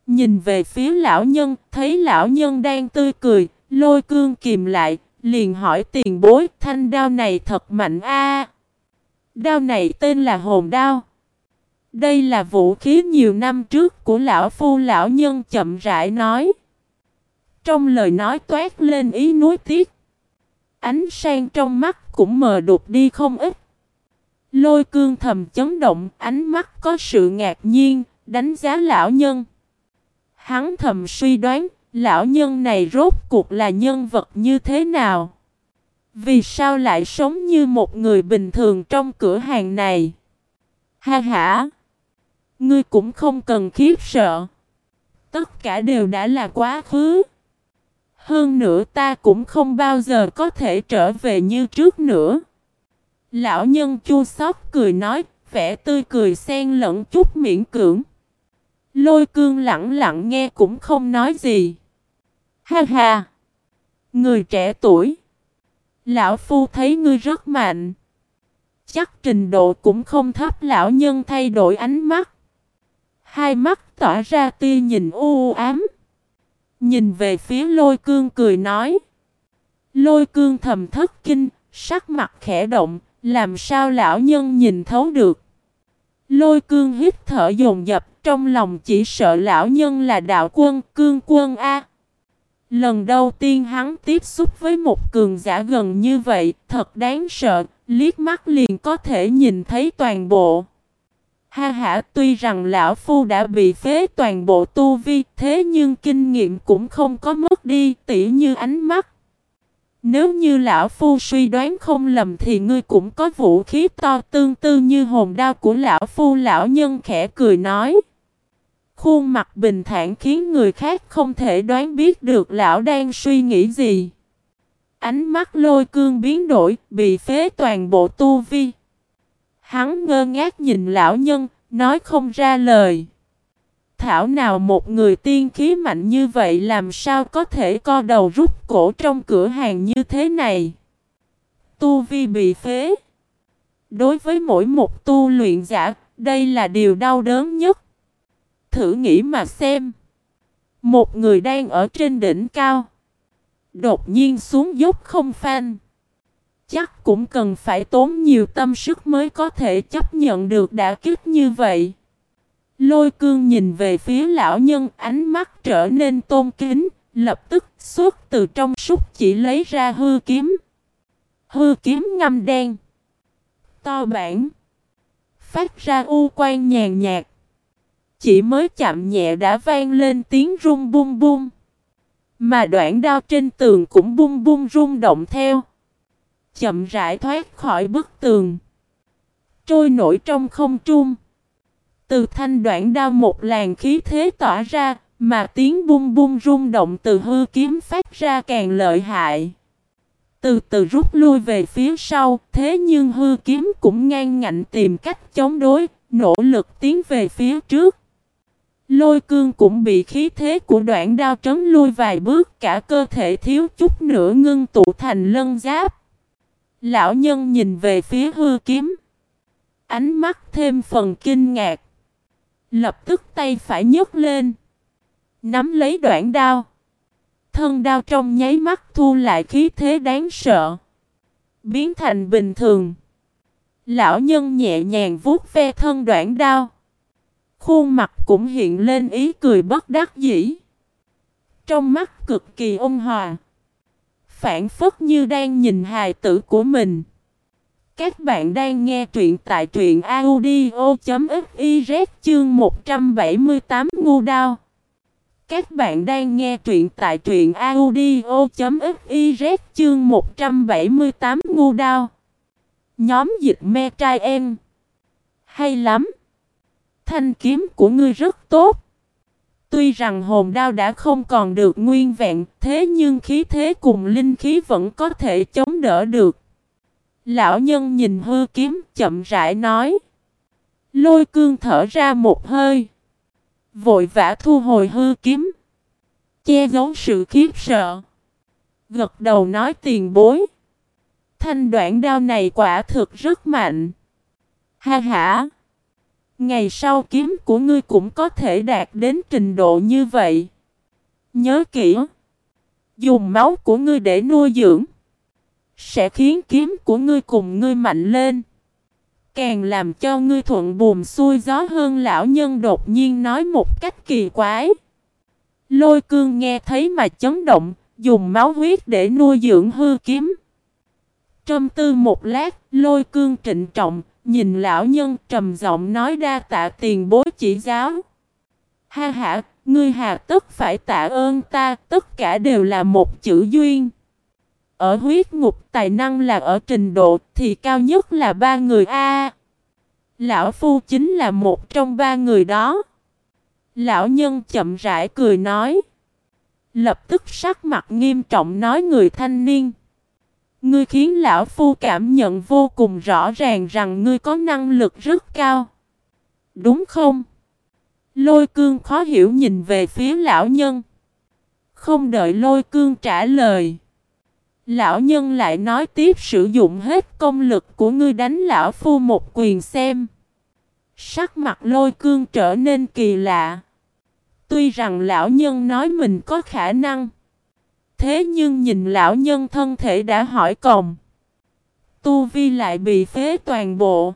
Nhìn về phía lão nhân, thấy lão nhân đang tươi cười, lôi cương kìm lại, liền hỏi tiền bối thanh đao này thật mạnh a. Đao này tên là hồn đao. Đây là vũ khí nhiều năm trước của lão phu lão nhân chậm rãi nói. Trong lời nói toát lên ý nuối tiếc. Ánh sang trong mắt cũng mờ đục đi không ít. Lôi cương thầm chấn động, ánh mắt có sự ngạc nhiên, đánh giá lão nhân. Hắn thầm suy đoán, lão nhân này rốt cuộc là nhân vật như thế nào? Vì sao lại sống như một người bình thường trong cửa hàng này? Ha ha! Ngươi cũng không cần khiếp sợ. Tất cả đều đã là quá khứ. Hơn nữa ta cũng không bao giờ có thể trở về như trước nữa. Lão nhân chua xót cười nói, vẻ tươi cười xen lẫn chút miễn cưỡng. Lôi cương lặng lặng nghe cũng không nói gì. Ha ha! Người trẻ tuổi. Lão Phu thấy ngươi rất mạnh. Chắc trình độ cũng không thấp lão nhân thay đổi ánh mắt. Hai mắt tỏa ra tia nhìn u ám. Nhìn về phía lôi cương cười nói. Lôi cương thầm thất kinh, sắc mặt khẽ động, làm sao lão nhân nhìn thấu được. Lôi cương hít thở dồn dập trong lòng chỉ sợ lão nhân là đạo quân cương quân A. Lần đầu tiên hắn tiếp xúc với một cường giả gần như vậy, thật đáng sợ, liếc mắt liền có thể nhìn thấy toàn bộ. Ha ha, tuy rằng lão phu đã bị phế toàn bộ tu vi, thế nhưng kinh nghiệm cũng không có mất đi, tỉ như ánh mắt. Nếu như lão phu suy đoán không lầm thì ngươi cũng có vũ khí to tương tư như hồn đao của lão phu lão nhân khẽ cười nói. Khuôn mặt bình thản khiến người khác không thể đoán biết được lão đang suy nghĩ gì. Ánh mắt lôi cương biến đổi, bị phế toàn bộ tu vi. Hắn ngơ ngác nhìn lão nhân, nói không ra lời. Thảo nào một người tiên khí mạnh như vậy làm sao có thể co đầu rút cổ trong cửa hàng như thế này. Tu vi bị phế. Đối với mỗi một tu luyện giả, đây là điều đau đớn nhất. Thử nghĩ mà xem. Một người đang ở trên đỉnh cao. Đột nhiên xuống dốc không phanh. Chắc cũng cần phải tốn nhiều tâm sức mới có thể chấp nhận được đả kích như vậy. Lôi cương nhìn về phía lão nhân ánh mắt trở nên tôn kính, lập tức xuất từ trong súc chỉ lấy ra hư kiếm. Hư kiếm ngâm đen. To bản. Phát ra u quan nhàn nhạt. Chỉ mới chạm nhẹ đã vang lên tiếng rung bung bung. Mà đoạn đao trên tường cũng bung bung rung động theo. Chậm rãi thoát khỏi bức tường. Trôi nổi trong không trung. Từ thanh đoạn đao một làn khí thế tỏa ra, mà tiếng bung bung rung động từ hư kiếm phát ra càng lợi hại. Từ từ rút lui về phía sau, thế nhưng hư kiếm cũng ngang ngạnh tìm cách chống đối, nỗ lực tiến về phía trước. Lôi cương cũng bị khí thế của đoạn đao trấn lui vài bước, cả cơ thể thiếu chút nữa ngưng tụ thành lân giáp. Lão nhân nhìn về phía hư kiếm. Ánh mắt thêm phần kinh ngạc. Lập tức tay phải nhấc lên. Nắm lấy đoạn đao. Thân đao trong nháy mắt thu lại khí thế đáng sợ. Biến thành bình thường. Lão nhân nhẹ nhàng vuốt ve thân đoạn đao. Khuôn mặt cũng hiện lên ý cười bất đắc dĩ. Trong mắt cực kỳ ôn hòa. Phản phất như đang nhìn hài tử của mình. Các bạn đang nghe truyện tại truyện audio.fiz chương 178 ngu đao. Các bạn đang nghe truyện tại truyện audio.fiz chương 178 ngu đao. Nhóm dịch me trai em. Hay lắm. Thanh kiếm của ngươi rất tốt. Tuy rằng hồn đao đã không còn được nguyên vẹn, thế nhưng khí thế cùng linh khí vẫn có thể chống đỡ được. Lão nhân nhìn hư kiếm chậm rãi nói. Lôi cương thở ra một hơi. Vội vã thu hồi hư kiếm. Che giấu sự khiếp sợ. Gật đầu nói tiền bối. Thanh đoạn đao này quả thực rất mạnh. Ha ha. Ngày sau kiếm của ngươi cũng có thể đạt đến trình độ như vậy. Nhớ kỹ. Dùng máu của ngươi để nuôi dưỡng. Sẽ khiến kiếm của ngươi cùng ngươi mạnh lên. Càng làm cho ngươi thuận buồm xuôi gió hơn lão nhân đột nhiên nói một cách kỳ quái. Lôi cương nghe thấy mà chấn động, dùng máu huyết để nuôi dưỡng hư kiếm. Trâm tư một lát, lôi cương trịnh trọng, nhìn lão nhân trầm giọng nói đa tạ tiền bối chỉ giáo. Ha ha, ngươi hà tất phải tạ ơn ta, tất cả đều là một chữ duyên. Ở huyết ngục tài năng là ở trình độ thì cao nhất là ba người A. Lão Phu chính là một trong ba người đó. Lão nhân chậm rãi cười nói. Lập tức sắc mặt nghiêm trọng nói người thanh niên. Ngươi khiến lão phu cảm nhận vô cùng rõ ràng rằng ngươi có năng lực rất cao. Đúng không? Lôi cương khó hiểu nhìn về phía lão nhân. Không đợi lôi cương trả lời. Lão nhân lại nói tiếp sử dụng hết công lực của ngươi đánh lão phu một quyền xem. Sắc mặt lôi cương trở nên kỳ lạ. Tuy rằng lão nhân nói mình có khả năng. Thế nhưng nhìn lão nhân thân thể đã hỏi còng. Tu Vi lại bị phế toàn bộ.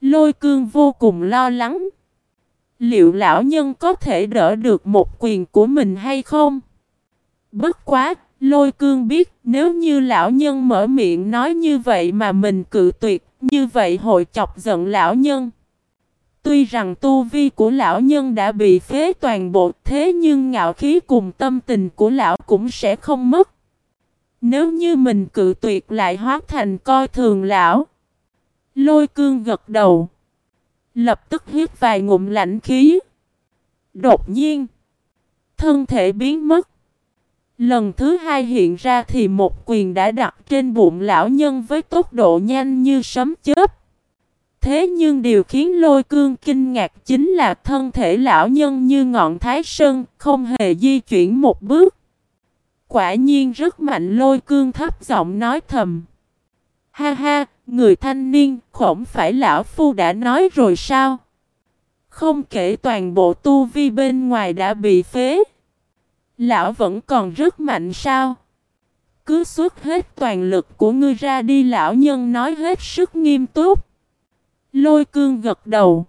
Lôi cương vô cùng lo lắng. Liệu lão nhân có thể đỡ được một quyền của mình hay không? Bất quá, lôi cương biết nếu như lão nhân mở miệng nói như vậy mà mình cự tuyệt, như vậy hội chọc giận lão nhân. Tuy rằng tu vi của lão nhân đã bị phế toàn bộ, thế nhưng ngạo khí cùng tâm tình của lão cũng sẽ không mất. Nếu như mình cự tuyệt lại hóa thành coi thường lão. Lôi cương gật đầu. Lập tức hít vài ngụm lạnh khí. Đột nhiên. Thân thể biến mất. Lần thứ hai hiện ra thì một quyền đã đặt trên bụng lão nhân với tốc độ nhanh như sấm chớp. Thế nhưng điều khiến lôi cương kinh ngạc chính là thân thể lão nhân như ngọn thái sơn, không hề di chuyển một bước. Quả nhiên rất mạnh lôi cương thấp giọng nói thầm. Ha ha, người thanh niên, không phải lão phu đã nói rồi sao? Không kể toàn bộ tu vi bên ngoài đã bị phế. Lão vẫn còn rất mạnh sao? Cứ xuất hết toàn lực của ngươi ra đi lão nhân nói hết sức nghiêm túc. Lôi cương gật đầu.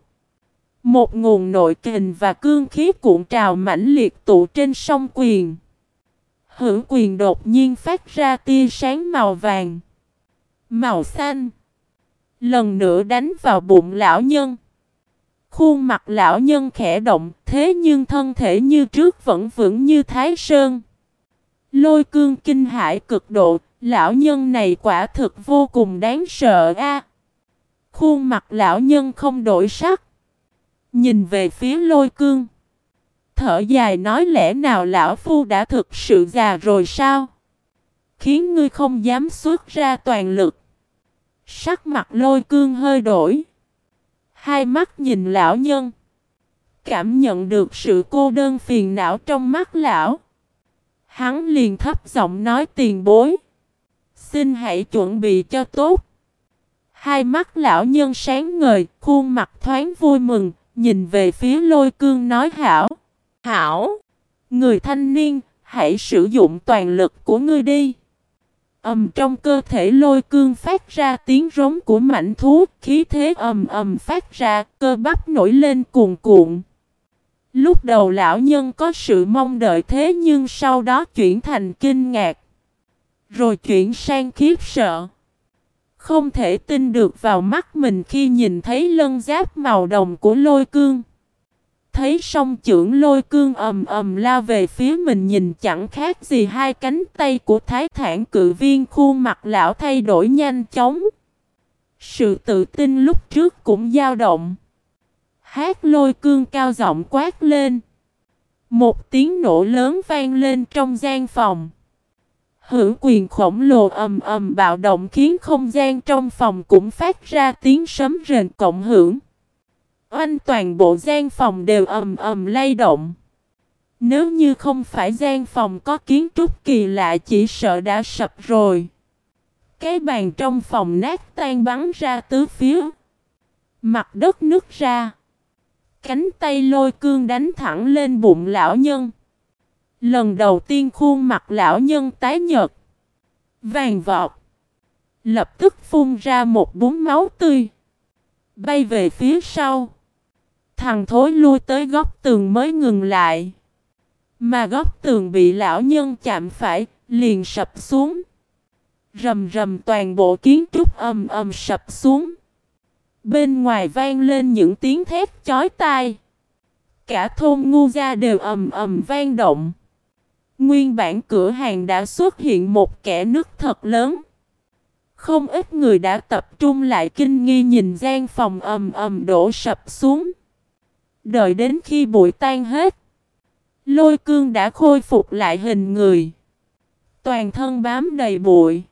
Một nguồn nội kình và cương khí cuộn trào mãnh liệt tụ trên sông quyền. Hữu quyền đột nhiên phát ra tia sáng màu vàng. Màu xanh. Lần nữa đánh vào bụng lão nhân. Khuôn mặt lão nhân khẽ động thế nhưng thân thể như trước vẫn vững như thái sơn. Lôi cương kinh hãi cực độ, lão nhân này quả thực vô cùng đáng sợ a. Khuôn mặt lão nhân không đổi sắc. Nhìn về phía lôi cương. Thở dài nói lẽ nào lão phu đã thực sự già rồi sao? Khiến ngươi không dám xuất ra toàn lực. Sắc mặt lôi cương hơi đổi. Hai mắt nhìn lão nhân. cảm nhận được sự cô đơn phiền não trong mắt lão. Hắn liền thấp giọng nói tiền bối. Xin hãy chuẩn bị cho tốt. Hai mắt lão nhân sáng ngời, khuôn mặt thoáng vui mừng, nhìn về phía lôi cương nói hảo. Hảo! Người thanh niên, hãy sử dụng toàn lực của ngươi đi. Ầm trong cơ thể lôi cương phát ra tiếng rống của mảnh thú, khí thế ầm ầm phát ra, cơ bắp nổi lên cuồn cuộn. Lúc đầu lão nhân có sự mong đợi thế nhưng sau đó chuyển thành kinh ngạc. Rồi chuyển sang khiếp sợ. Không thể tin được vào mắt mình khi nhìn thấy lân giáp màu đồng của lôi cương. Thấy song trưởng lôi cương ầm ầm la về phía mình nhìn chẳng khác gì hai cánh tay của thái thản cự viên khuôn mặt lão thay đổi nhanh chóng. Sự tự tin lúc trước cũng dao động. Hát lôi cương cao giọng quát lên. Một tiếng nổ lớn vang lên trong gian phòng. Hữu quyền khổng lồ ầm ầm bạo động khiến không gian trong phòng cũng phát ra tiếng sấm rền cộng hưởng. Oanh, toàn bộ gian phòng đều ầm ầm lay động. Nếu như không phải gian phòng có kiến trúc kỳ lạ, chỉ sợ đã sập rồi. Cái bàn trong phòng nát tan bắn ra tứ phía. Mặt đất nứt ra. Cánh tay lôi cương đánh thẳng lên bụng lão nhân. Lần đầu tiên khuôn mặt lão nhân tái nhợt. Vàng vọt. Lập tức phun ra một búng máu tươi. Bay về phía sau. Thằng thối lui tới góc tường mới ngừng lại. Mà góc tường bị lão nhân chạm phải, liền sập xuống. Rầm rầm toàn bộ kiến trúc ầm ầm sập xuống. Bên ngoài vang lên những tiếng thét chói tai. Cả thôn ngu gia đều ầm ầm vang động. Nguyên bản cửa hàng đã xuất hiện một kẻ nứt thật lớn. Không ít người đã tập trung lại kinh nghi nhìn gian phòng ầm ầm đổ sập xuống. Đợi đến khi bụi tan hết. Lôi cương đã khôi phục lại hình người. Toàn thân bám đầy bụi.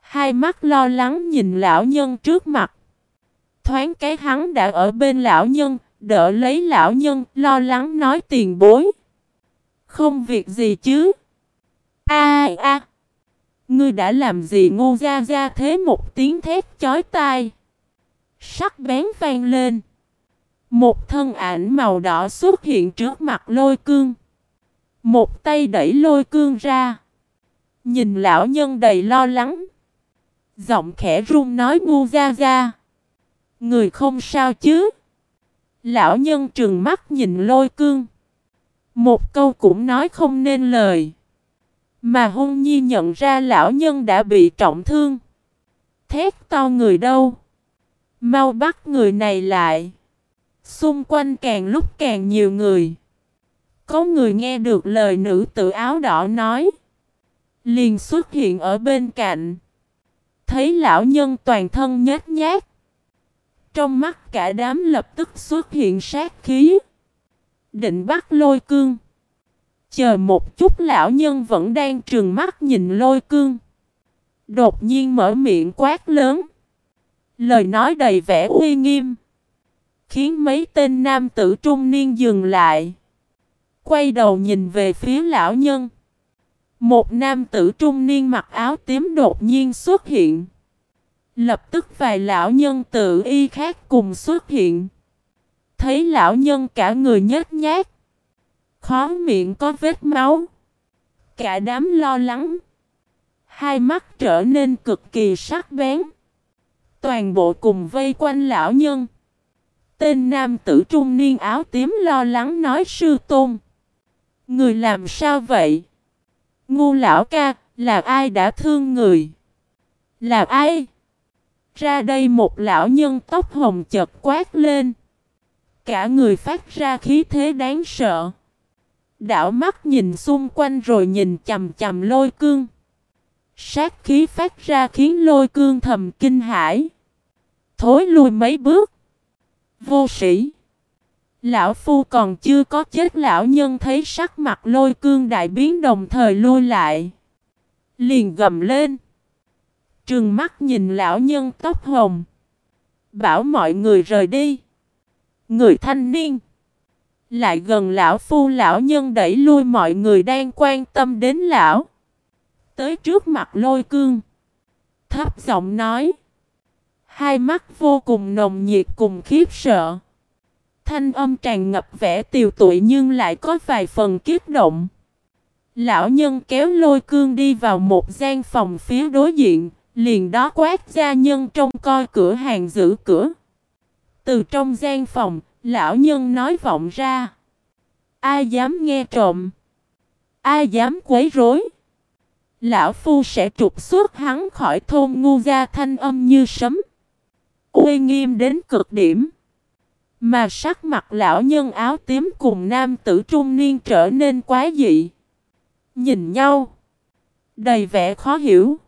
Hai mắt lo lắng nhìn lão nhân trước mặt. Thoáng cái hắn đã ở bên lão nhân, đỡ lấy lão nhân, lo lắng nói tiền bối. Không việc gì chứ. A a. Ngươi đã làm gì ngu ra ra thế một tiếng thét chói tai. Sắc bén vang lên. Một thân ảnh màu đỏ xuất hiện trước mặt lôi cương. Một tay đẩy lôi cương ra. Nhìn lão nhân đầy lo lắng. Giọng khẽ run nói ngu ra ra. Người không sao chứ. Lão nhân trừng mắt nhìn lôi cương. Một câu cũng nói không nên lời. Mà hôn nhi nhận ra lão nhân đã bị trọng thương. Thét to người đâu. Mau bắt người này lại. Xung quanh càng lúc càng nhiều người. Có người nghe được lời nữ tử áo đỏ nói. Liền xuất hiện ở bên cạnh. Thấy lão nhân toàn thân nhét nhát. Trong mắt cả đám lập tức xuất hiện sát khí. Định bắt lôi cương. Chờ một chút lão nhân vẫn đang trừng mắt nhìn lôi cương. Đột nhiên mở miệng quát lớn. Lời nói đầy vẻ uy nghiêm. Khiến mấy tên nam tử trung niên dừng lại. Quay đầu nhìn về phía lão nhân. Một nam tử trung niên mặc áo tím đột nhiên xuất hiện. Lập tức vài lão nhân tự y khác cùng xuất hiện. Thấy lão nhân cả người nhếch nhác, Khó miệng có vết máu. Cả đám lo lắng. Hai mắt trở nên cực kỳ sắc bén. Toàn bộ cùng vây quanh lão nhân. Tên nam tử trung niên áo tím lo lắng nói sư tôn. Người làm sao vậy? Ngu lão ca, là ai đã thương người? Là ai? Ra đây một lão nhân tóc hồng chật quát lên. Cả người phát ra khí thế đáng sợ. Đảo mắt nhìn xung quanh rồi nhìn chầm chầm lôi cương. Sát khí phát ra khiến lôi cương thầm kinh hãi. Thối lui mấy bước. Vô sĩ. Lão Phu còn chưa có chết, lão nhân thấy sắc mặt lôi cương đại biến đồng thời lui lại. Liền gầm lên. Trừng mắt nhìn lão nhân tóc hồng. Bảo mọi người rời đi. Người thanh niên. Lại gần lão phu lão nhân đẩy lui mọi người đang quan tâm đến lão. Tới trước mặt lôi cương. Thấp giọng nói. Hai mắt vô cùng nồng nhiệt cùng khiếp sợ. Thanh âm tràn ngập vẻ tiều tụy nhưng lại có vài phần kiếp động. Lão nhân kéo lôi cương đi vào một gian phòng phía đối diện, liền đó quát gia nhân trong coi cửa hàng giữ cửa. Từ trong gian phòng, lão nhân nói vọng ra. Ai dám nghe trộm? Ai dám quấy rối? Lão Phu sẽ trục xuất hắn khỏi thôn ngu gia thanh âm như sấm. Uy nghiêm đến cực điểm. Mà sắc mặt lão nhân áo tím cùng nam tử trung niên trở nên quá dị. Nhìn nhau. Đầy vẻ khó hiểu.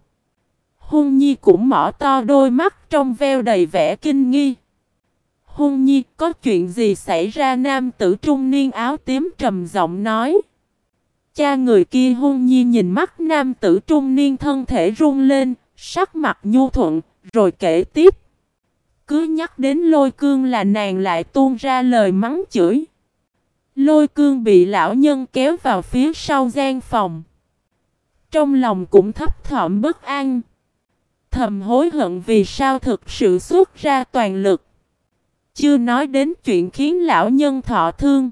Hung Nhi cũng mở to đôi mắt trong veo đầy vẻ kinh nghi. Hung Nhi có chuyện gì xảy ra nam tử trung niên áo tím trầm giọng nói. Cha người kia hung nhi nhìn mắt nam tử trung niên thân thể run lên, sắc mặt nhu thuận, rồi kể tiếp. Cứ nhắc đến lôi cương là nàng lại tuôn ra lời mắng chửi. Lôi cương bị lão nhân kéo vào phía sau gian phòng. Trong lòng cũng thấp thỏm bất an. Thầm hối hận vì sao thực sự xuất ra toàn lực. Chưa nói đến chuyện khiến lão nhân thọ thương.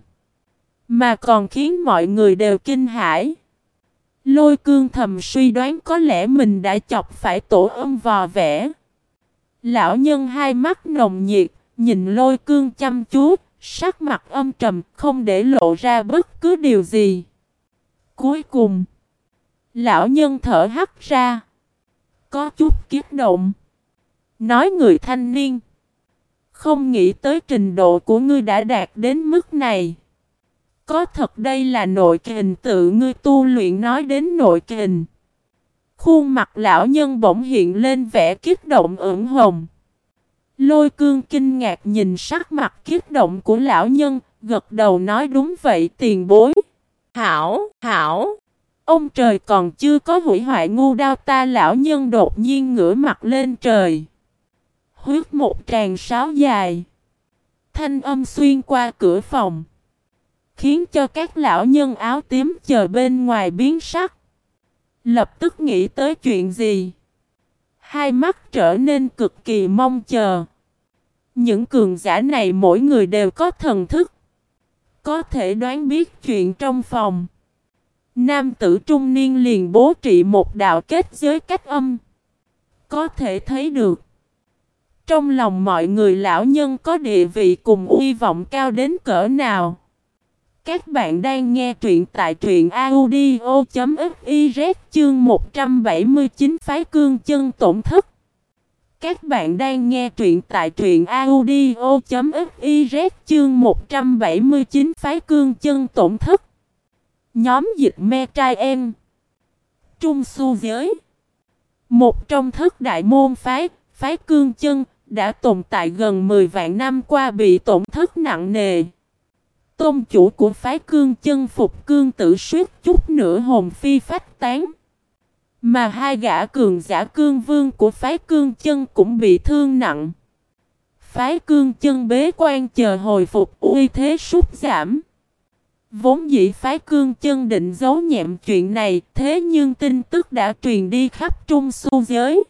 Mà còn khiến mọi người đều kinh hãi. Lôi cương thầm suy đoán có lẽ mình đã chọc phải tổ âm vò vẽ. Lão nhân hai mắt nồng nhiệt, nhìn lôi cương chăm chú, sắc mặt âm trầm, không để lộ ra bất cứ điều gì. Cuối cùng, lão nhân thở hắt ra, có chút kiếp động. Nói người thanh niên, không nghĩ tới trình độ của ngươi đã đạt đến mức này. Có thật đây là nội kình tự ngươi tu luyện nói đến nội kình. Khuôn mặt lão nhân bỗng hiện lên vẻ kích động ửng hồng. Lôi cương kinh ngạc nhìn sắc mặt kích động của lão nhân, gật đầu nói đúng vậy tiền bối. Hảo, hảo. Ông trời còn chưa có hủy hoại ngu đao ta lão nhân đột nhiên ngửa mặt lên trời. Huyết một tràng sáo dài. Thanh âm xuyên qua cửa phòng. Khiến cho các lão nhân áo tím chờ bên ngoài biến sắc. Lập tức nghĩ tới chuyện gì? Hai mắt trở nên cực kỳ mong chờ. Những cường giả này mỗi người đều có thần thức. Có thể đoán biết chuyện trong phòng. Nam tử trung niên liền bố trị một đạo kết giới cách âm. Có thể thấy được. Trong lòng mọi người lão nhân có địa vị cùng uy vọng cao đến cỡ nào. Các bạn đang nghe truyện tại truyện audio.fiz chương 179 phái cương chân tổn thức. Các bạn đang nghe truyện tại truyện audio.fiz chương 179 phái cương chân tổn thức. Nhóm dịch me trai em. Trung su giới. Một trong thức đại môn phái, phái cương chân, đã tồn tại gần 10 vạn năm qua bị tổn thất nặng nề. Tôn chủ của phái cương chân phục cương tử suýt chút nữa hồn phi phách tán. Mà hai gã cường giả cương vương của phái cương chân cũng bị thương nặng. Phái cương chân bế quan chờ hồi phục uy thế sút giảm. Vốn dĩ phái cương chân định giấu nhẹm chuyện này, thế nhưng tin tức đã truyền đi khắp trung su giới.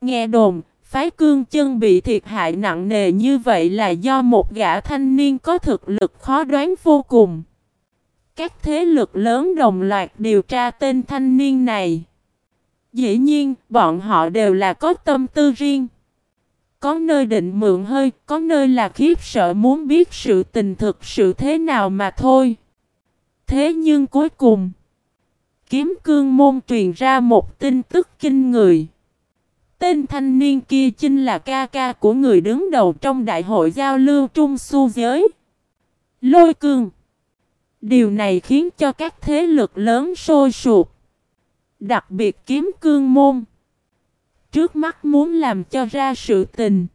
Nghe đồn, phái cương chân bị thiệt hại nặng nề như vậy là do một gã thanh niên có thực lực khó đoán vô cùng. Các thế lực lớn đồng loạt điều tra tên thanh niên này. Dĩ nhiên, bọn họ đều là có tâm tư riêng. Có nơi định mượn hơi, có nơi là khiếp sợ muốn biết sự tình thực sự thế nào mà thôi. Thế nhưng cuối cùng, kiếm cương môn truyền ra một tin tức kinh người. Tên thanh niên kia chính là ca ca của người đứng đầu trong đại hội giao lưu trung su giới. Lôi cương. Điều này khiến cho các thế lực lớn sôi sụp. Đặc biệt kiếm cương môn. Trước mắt muốn làm cho ra sự tình.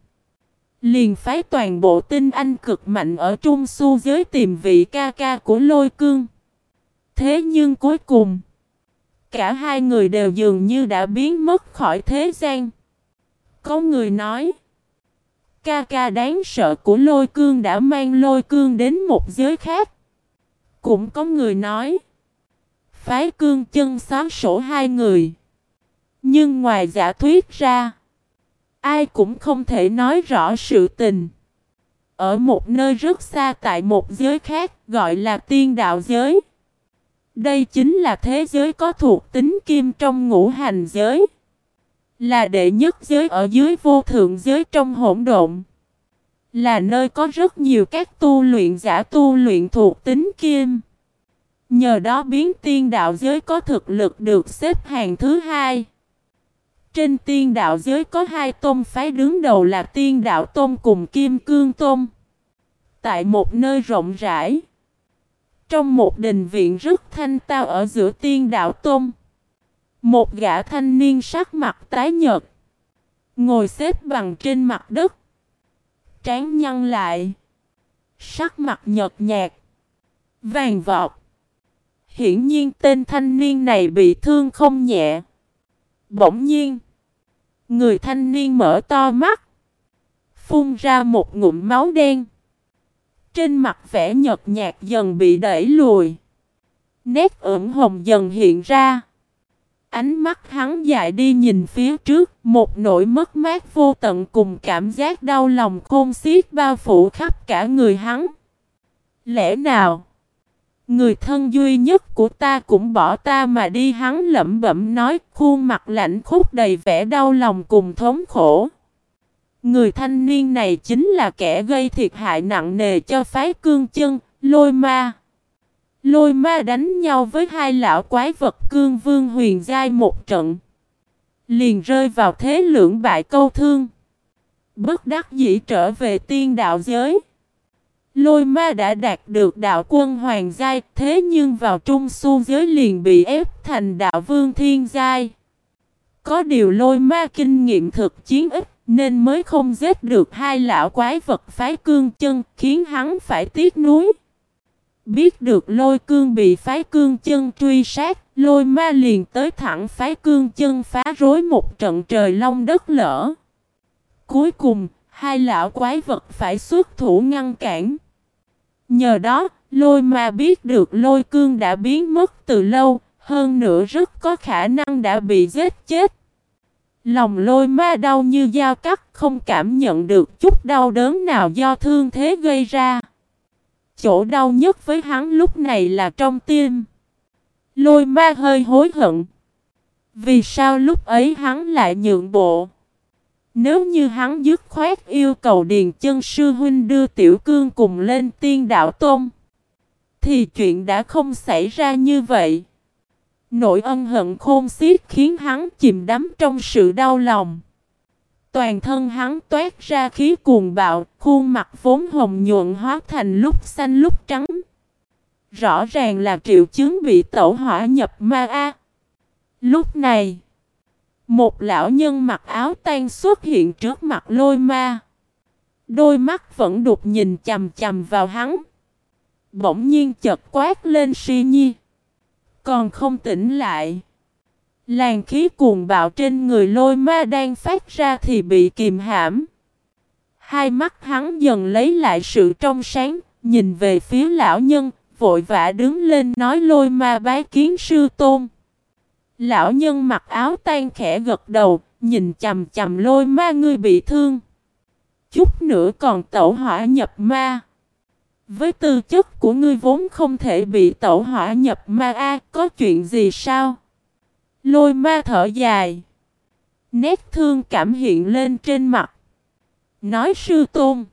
Liền phái toàn bộ tinh anh cực mạnh ở trung su giới tìm vị ca ca của lôi cương. Thế nhưng cuối cùng. Cả hai người đều dường như đã biến mất khỏi thế gian. Có người nói. ca ca đáng sợ của lôi cương đã mang lôi cương đến một giới khác. Cũng có người nói, phái cương chân xóa sổ hai người. Nhưng ngoài giả thuyết ra, ai cũng không thể nói rõ sự tình. Ở một nơi rất xa tại một giới khác gọi là tiên đạo giới. Đây chính là thế giới có thuộc tính kim trong ngũ hành giới. Là đệ nhất giới ở dưới vô thượng giới trong hỗn độn. Là nơi có rất nhiều các tu luyện giả tu luyện thuộc tính kim. Nhờ đó biến tiên đạo giới có thực lực được xếp hàng thứ hai. Trên tiên đạo giới có hai tôn phái đứng đầu là tiên đạo tôn cùng kim cương tôn. Tại một nơi rộng rãi. Trong một đình viện rất thanh tao ở giữa tiên đạo tôn. Một gã thanh niên sắc mặt tái nhợt. Ngồi xếp bằng trên mặt đất. Trán nhăn lại. Sắc mặt nhợt nhạt. Vàng vọt. Hiển nhiên tên thanh niên này bị thương không nhẹ. Bỗng nhiên. Người thanh niên mở to mắt. Phun ra một ngụm máu đen. Trên mặt vẻ nhợt nhạt dần bị đẩy lùi. Nét ửng hồng dần hiện ra. Ánh mắt hắn dại đi nhìn phía trước, một nỗi mất mát vô tận cùng cảm giác đau lòng khôn xiết bao phủ khắp cả người hắn. Lẽ nào? Người thân duy nhất của ta cũng bỏ ta mà đi hắn lẩm bẩm nói khuôn mặt lạnh khúc đầy vẻ đau lòng cùng thống khổ. Người thanh niên này chính là kẻ gây thiệt hại nặng nề cho phái cương chân, lôi ma. Lôi ma đánh nhau với hai lão quái vật cương vương huyền giai một trận. Liền rơi vào thế lưỡng bại câu thương. Bất đắc dĩ trở về tiên đạo giới. Lôi ma đã đạt được đạo quân hoàng giai, thế nhưng vào trung su giới liền bị ép thành đạo vương thiên giai. Có điều lôi ma kinh nghiệm thực chiến ít, nên mới không giết được hai lão quái vật phái cương chân, khiến hắn phải tiếc nuối. Biết được lôi cương bị phái cương chân truy sát, lôi ma liền tới thẳng phái cương chân phá rối một trận trời long đất lở. Cuối cùng, hai lão quái vật phải xuất thủ ngăn cản. Nhờ đó, lôi ma biết được lôi cương đã biến mất từ lâu, hơn nữa rất có khả năng đã bị giết chết. Lòng lôi ma đau như dao cắt, không cảm nhận được chút đau đớn nào do thương thế gây ra. Chỗ đau nhất với hắn lúc này là trong tim. Lôi ma hơi hối hận. Vì sao lúc ấy hắn lại nhượng bộ? Nếu như hắn dứt khoát yêu cầu Điền chân sư huynh đưa tiểu cương cùng lên tiên đạo tôn Thì chuyện đã không xảy ra như vậy Nỗi ân hận khôn xiết khiến hắn chìm đắm trong sự đau lòng Toàn thân hắn toát ra khí cuồng bạo, Khuôn mặt vốn hồng nhuận hóa thành lúc xanh lúc trắng Rõ ràng là triệu chứng bị tẩu hỏa nhập ma A Lúc này, một lão nhân mặc áo tan xuất hiện trước mặt lôi ma. Đôi mắt vẫn đục nhìn chầm chầm vào hắn. Bỗng nhiên chợt quát lên si nhi. Còn không tỉnh lại. Làn khí cuồng bạo trên người lôi ma đang phát ra thì bị kìm hãm. Hai mắt hắn dần lấy lại sự trong sáng, nhìn về phía lão nhân, vội vã đứng lên nói lôi ma bái kiến sư tôn. Lão nhân mặc áo tan khẽ gật đầu, nhìn chầm chầm lôi ma ngươi bị thương. Chút nữa còn tẩu hỏa nhập ma. Với tư chất của ngươi vốn không thể bị tẩu hỏa nhập ma a, có chuyện gì sao? Lôi ma thở dài. Nét thương cảm hiện lên trên mặt. Nói sư tôn.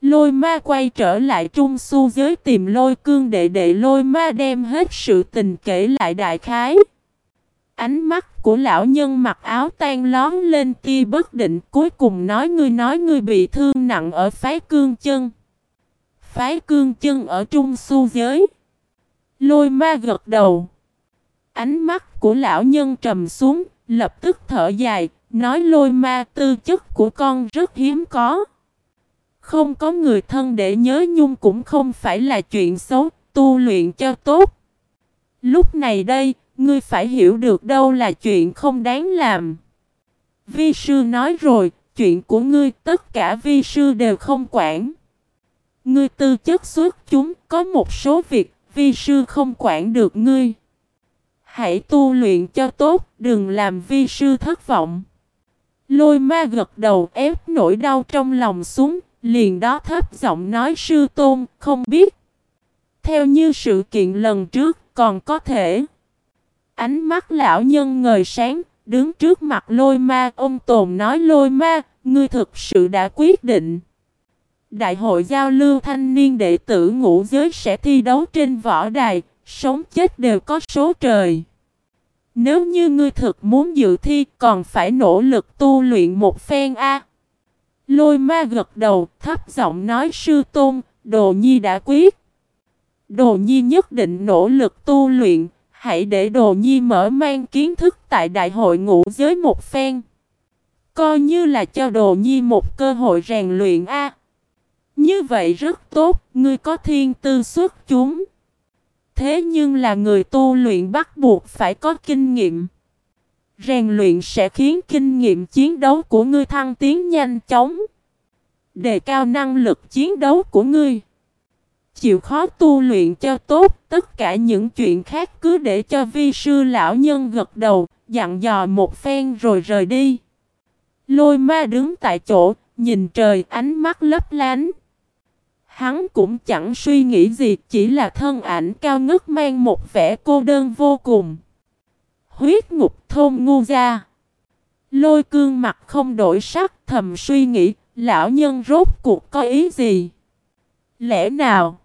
Lôi ma quay trở lại trung su giới tìm lôi cương đệ đệ lôi ma đem hết sự tình kể lại đại khái. Ánh mắt của lão nhân mặc áo tan lón lên tia bất định, cuối cùng nói ngươi nói ngươi bị thương nặng ở phái cương chân. Phái cương chân ở trung su giới. Lôi ma gật đầu. Ánh mắt của lão nhân trầm xuống, lập tức thở dài, nói lôi ma tư chất của con rất hiếm có. Không có người thân để nhớ nhung cũng không phải là chuyện xấu, tu luyện cho tốt. Lúc này đây, Ngươi phải hiểu được đâu là chuyện không đáng làm. Vi sư nói rồi, chuyện của ngươi, tất cả vi sư đều không quản. Ngươi tư chất xuất chúng, có một số việc, vi sư không quản được ngươi. Hãy tu luyện cho tốt, đừng làm vi sư thất vọng. Lôi ma gật đầu ép nỗi đau trong lòng xuống, liền đó thấp giọng nói sư tôn, không biết. Theo như sự kiện lần trước, còn có thể. Ánh mắt lão nhân ngời sáng, đứng trước mặt lôi ma, ông Tồn nói lôi ma, ngươi thực sự đã quyết định. Đại hội giao lưu thanh niên đệ tử ngũ giới sẽ thi đấu trên võ đài, sống chết đều có số trời. Nếu như ngươi thực muốn dự thi còn phải nỗ lực tu luyện một phen A. Lôi ma gật đầu thấp giọng nói sư tôn, đồ nhi đã quyết. Đồ nhi nhất định nỗ lực tu luyện, hãy để đồ nhi mở mang kiến thức tại đại hội ngũ giới một phen. Coi như là cho đồ nhi một cơ hội rèn luyện A. Như vậy rất tốt, ngươi có thiên tư xuất chúng. Thế nhưng là người tu luyện bắt buộc phải có kinh nghiệm. Rèn luyện sẽ khiến kinh nghiệm chiến đấu của ngươi thăng tiến nhanh chóng. Đề cao năng lực chiến đấu của ngươi. Chịu khó tu luyện cho tốt, tất cả những chuyện khác cứ để cho vi sư lão nhân gật đầu, dặn dò một phen rồi rời đi. Lôi ma đứng tại chỗ, nhìn trời ánh mắt lấp lánh. Hắn cũng chẳng suy nghĩ gì, chỉ là thân ảnh cao ngất mang một vẻ cô đơn vô cùng. Huyết ngục thôn ngu ra. Lôi cương mặt không đổi sắc, thầm suy nghĩ, lão nhân rốt cuộc có ý gì? Lẽ nào?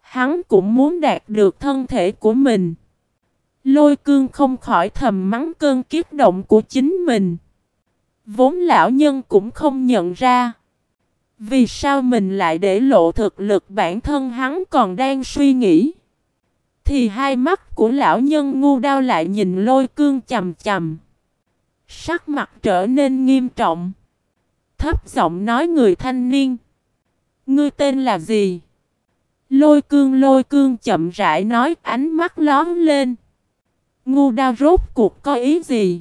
Hắn cũng muốn đạt được thân thể của mình. Lôi cương không khỏi thầm mắng cơn kiếp động của chính mình. Vốn lão nhân cũng không nhận ra. Vì sao mình lại để lộ thực lực bản thân hắn còn đang suy nghĩ. Thì hai mắt của lão nhân ngu đau lại nhìn lôi cương chầm chầm. Sắc mặt trở nên nghiêm trọng. Thấp giọng nói người thanh niên. Ngươi tên là gì? Lôi cương lôi cương chậm rãi nói ánh mắt lón lên. Ngu đao rốt cuộc có ý gì?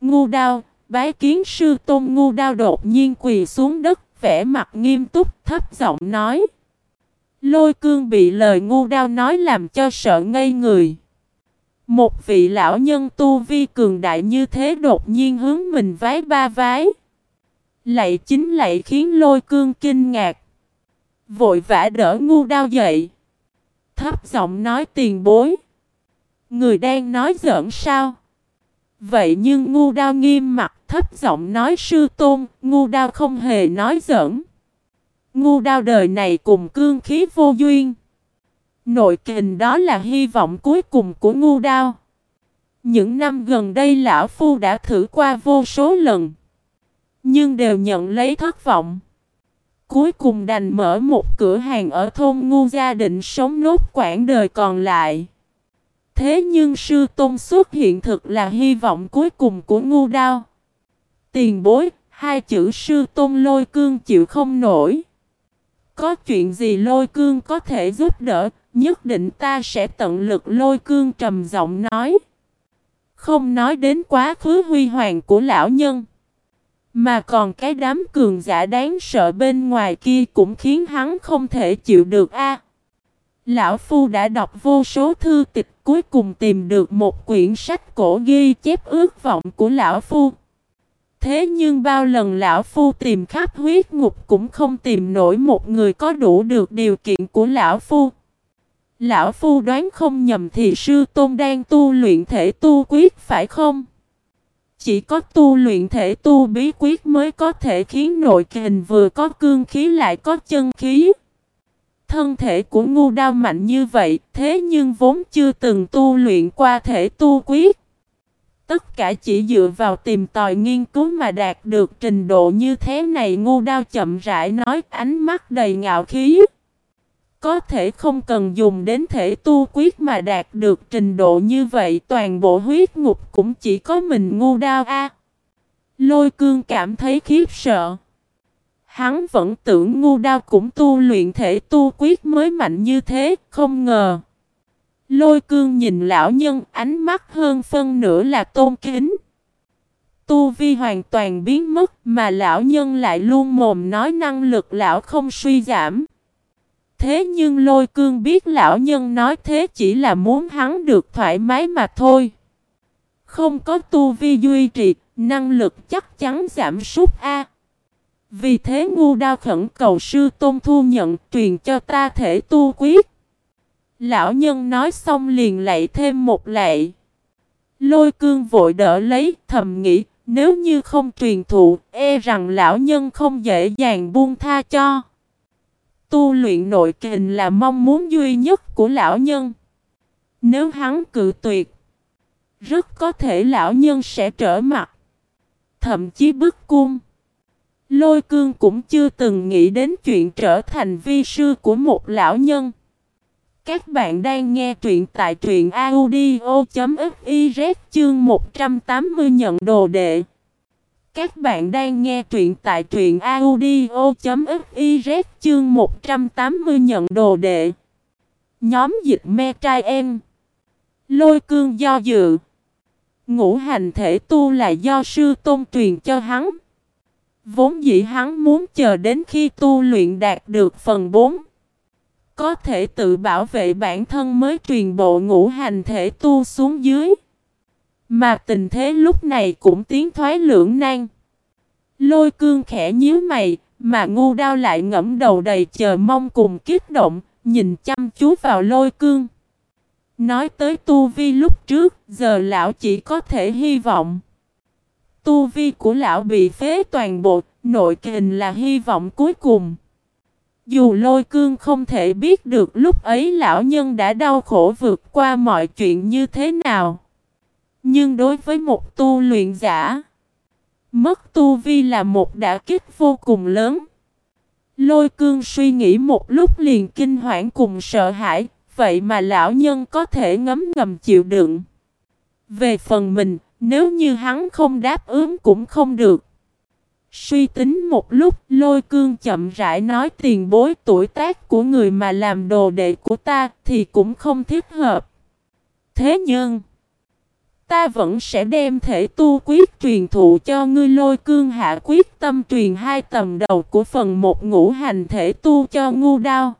Ngu đao, bái kiến sư tôn ngu đao đột nhiên quỳ xuống đất vẻ mặt nghiêm túc, thấp giọng nói. Lôi cương bị lời ngu đao nói làm cho sợ ngây người. Một vị lão nhân tu vi cường đại như thế đột nhiên hướng mình vái ba vái. lại chính lại khiến lôi cương kinh ngạc. Vội vã đỡ ngu đao dậy. Thấp giọng nói tiền bối. Người đang nói giỡn sao? Vậy nhưng ngu đao nghiêm mặt thấp giọng nói sư tôn, ngu đao không hề nói giỡn. Ngu đao đời này cùng cương khí vô duyên. Nội kình đó là hy vọng cuối cùng của ngu đao. Những năm gần đây lão phu đã thử qua vô số lần. Nhưng đều nhận lấy thất vọng. Cuối cùng đành mở một cửa hàng ở thôn ngu gia định sống nốt quãng đời còn lại. Thế nhưng sư tôn xuất hiện thực là hy vọng cuối cùng của ngu đao. Tiền bối, hai chữ sư tôn lôi cương chịu không nổi. Có chuyện gì lôi cương có thể giúp đỡ, nhất định ta sẽ tận lực lôi cương trầm giọng nói. Không nói đến quá khứ huy hoàng của lão nhân. Mà còn cái đám cường giả đáng sợ bên ngoài kia cũng khiến hắn không thể chịu được a. Lão Phu đã đọc vô số thư tịch cuối cùng tìm được một quyển sách cổ ghi chép ước vọng của Lão Phu. Thế nhưng bao lần Lão Phu tìm khắp huyết ngục cũng không tìm nổi một người có đủ được điều kiện của Lão Phu. Lão Phu đoán không nhầm thì sư tôn đang tu luyện thể tu quyết phải không? Chỉ có tu luyện thể tu bí quyết mới có thể khiến nội kình vừa có cương khí lại có chân khí. Thân thể của ngu đao mạnh như vậy, thế nhưng vốn chưa từng tu luyện qua thể tu quyết. Tất cả chỉ dựa vào tìm tòi nghiên cứu mà đạt được trình độ như thế này ngu đao chậm rãi nói ánh mắt đầy ngạo khí. Có thể không cần dùng đến thể tu quyết mà đạt được trình độ như vậy toàn bộ huyết ngục cũng chỉ có mình ngu đao a. Lôi cương cảm thấy khiếp sợ. Hắn vẫn tưởng ngu đao cũng tu luyện thể tu quyết mới mạnh như thế, không ngờ. Lôi cương nhìn lão nhân ánh mắt hơn phân nửa là tôn kính. tu vi hoàn toàn biến mất mà lão nhân lại luôn mồm nói năng lực lão không suy giảm. Thế nhưng lôi cương biết lão nhân nói thế chỉ là muốn hắn được thoải mái mà thôi. Không có tu vi duy trì, năng lực chắc chắn giảm sút A. Vì thế ngu đao khẩn cầu sư tôn thu nhận truyền cho ta thể tu quyết. Lão nhân nói xong liền lạy thêm một lạy. Lôi cương vội đỡ lấy thầm nghĩ nếu như không truyền thụ e rằng lão nhân không dễ dàng buông tha cho. Tu luyện nội kình là mong muốn duy nhất của lão nhân. Nếu hắn cự tuyệt, rất có thể lão nhân sẽ trở mặt. Thậm chí bức cung. Lôi cương cũng chưa từng nghĩ đến chuyện trở thành vi sư của một lão nhân. Các bạn đang nghe truyện tại truyện audio.fiz chương 180 nhận đồ đệ. Các bạn đang nghe truyện tại truyện audio.fiz chương 180 nhận đồ đệ. Nhóm dịch me trai em. Lôi cương do dự. Ngũ hành thể tu là do sư tôn truyền cho hắn. Vốn dĩ hắn muốn chờ đến khi tu luyện đạt được phần 4. Có thể tự bảo vệ bản thân mới truyền bộ ngũ hành thể tu xuống dưới. Mà tình thế lúc này cũng tiến thoái lưỡng nan. Lôi cương khẽ nhíu mày, mà ngu đao lại ngẫm đầu đầy chờ mong cùng kích động, nhìn chăm chú vào lôi cương. Nói tới tu vi lúc trước, giờ lão chỉ có thể hy vọng. Tu vi của lão bị phế toàn bộ, nội kình là hy vọng cuối cùng. Dù lôi cương không thể biết được lúc ấy lão nhân đã đau khổ vượt qua mọi chuyện như thế nào. Nhưng đối với một tu luyện giả, mất tu vi là một đả kích vô cùng lớn. Lôi cương suy nghĩ một lúc liền kinh hoảng cùng sợ hãi, vậy mà lão nhân có thể ngấm ngầm chịu đựng. Về phần mình, nếu như hắn không đáp ứng cũng không được. Suy tính một lúc, lôi cương chậm rãi nói tiền bối tuổi tác của người mà làm đồ đệ của ta thì cũng không thích hợp. Thế nhưng, ta vẫn sẽ đem thể tu quyết truyền thụ cho ngươi lôi cương hạ quyết tâm truyền hai tầm đầu của phần một ngũ hành thể tu cho ngu đao.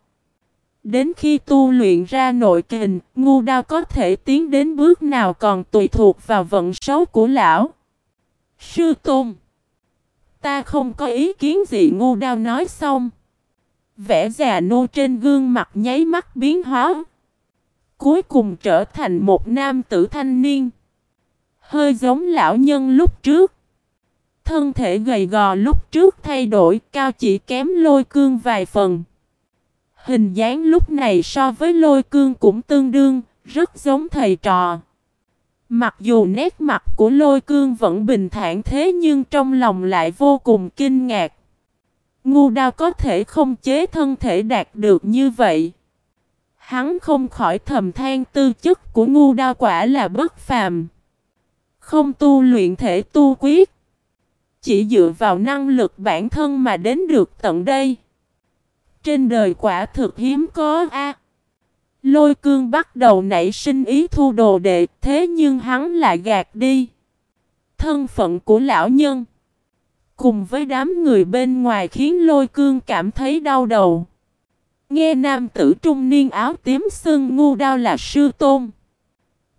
Đến khi tu luyện ra nội kình, ngu đao có thể tiến đến bước nào còn tùy thuộc vào vận số của lão. Sư Tôn Ta không có ý kiến gì ngu đao nói xong. Vẽ già nô trên gương mặt nháy mắt biến hóa. Cuối cùng trở thành một nam tử thanh niên. Hơi giống lão nhân lúc trước. Thân thể gầy gò lúc trước thay đổi cao chỉ kém lôi cương vài phần. Hình dáng lúc này so với lôi cương cũng tương đương, rất giống thầy trò. Mặc dù nét mặt của lôi cương vẫn bình thản thế nhưng trong lòng lại vô cùng kinh ngạc. Ngu đao có thể không chế thân thể đạt được như vậy. Hắn không khỏi thầm than tư chất của ngu đao quả là bất phàm. Không tu luyện thể tu quyết. Chỉ dựa vào năng lực bản thân mà đến được tận đây. Trên đời quả thực hiếm có a. Lôi cương bắt đầu nảy sinh ý thu đồ đệ, thế nhưng hắn lại gạt đi. Thân phận của lão nhân, cùng với đám người bên ngoài khiến lôi cương cảm thấy đau đầu. Nghe nam tử trung niên áo tím xưng ngu đao là sư tôn.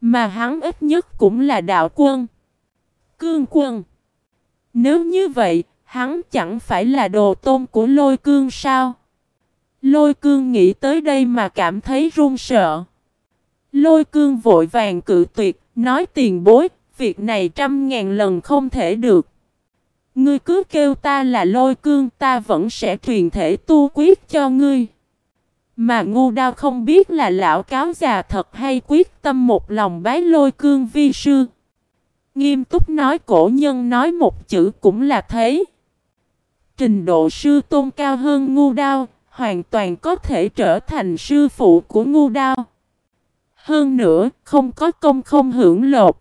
Mà hắn ít nhất cũng là đạo quân. Cương quân. Nếu như vậy, hắn chẳng phải là đồ tôn của lôi cương sao? Lôi cương nghĩ tới đây mà cảm thấy run sợ. Lôi cương vội vàng cự tuyệt, nói tiền bối, việc này trăm ngàn lần không thể được. Ngươi cứ kêu ta là lôi cương ta vẫn sẽ truyền thể tu quyết cho ngươi. Mà ngu đao không biết là lão cáo già thật hay quyết tâm một lòng bái lôi cương vi sư. Nghiêm túc nói cổ nhân nói một chữ cũng là thấy. Trình độ sư tôn cao hơn ngu đao, hoàn toàn có thể trở thành sư phụ của ngu đao. Hơn nữa, không có công không hưởng lột.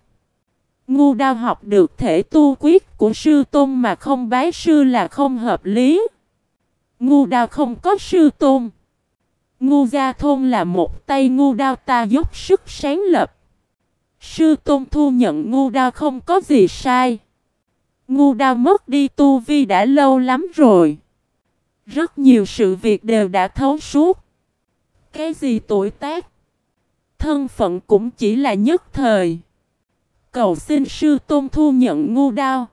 Ngu đao học được thể tu quyết của sư tôn mà không bái sư là không hợp lý. Ngu đao không có sư tôn. Ngu gia thôn là một tay ngu đao ta dốc sức sáng lập. Sư tôn thu nhận ngu đao không có gì sai. Ngu đao mất đi tu vi đã lâu lắm rồi. Rất nhiều sự việc đều đã thấu suốt. Cái gì tuổi tác? Thân phận cũng chỉ là nhất thời. Cầu xin sư tôn thu nhận ngu đao.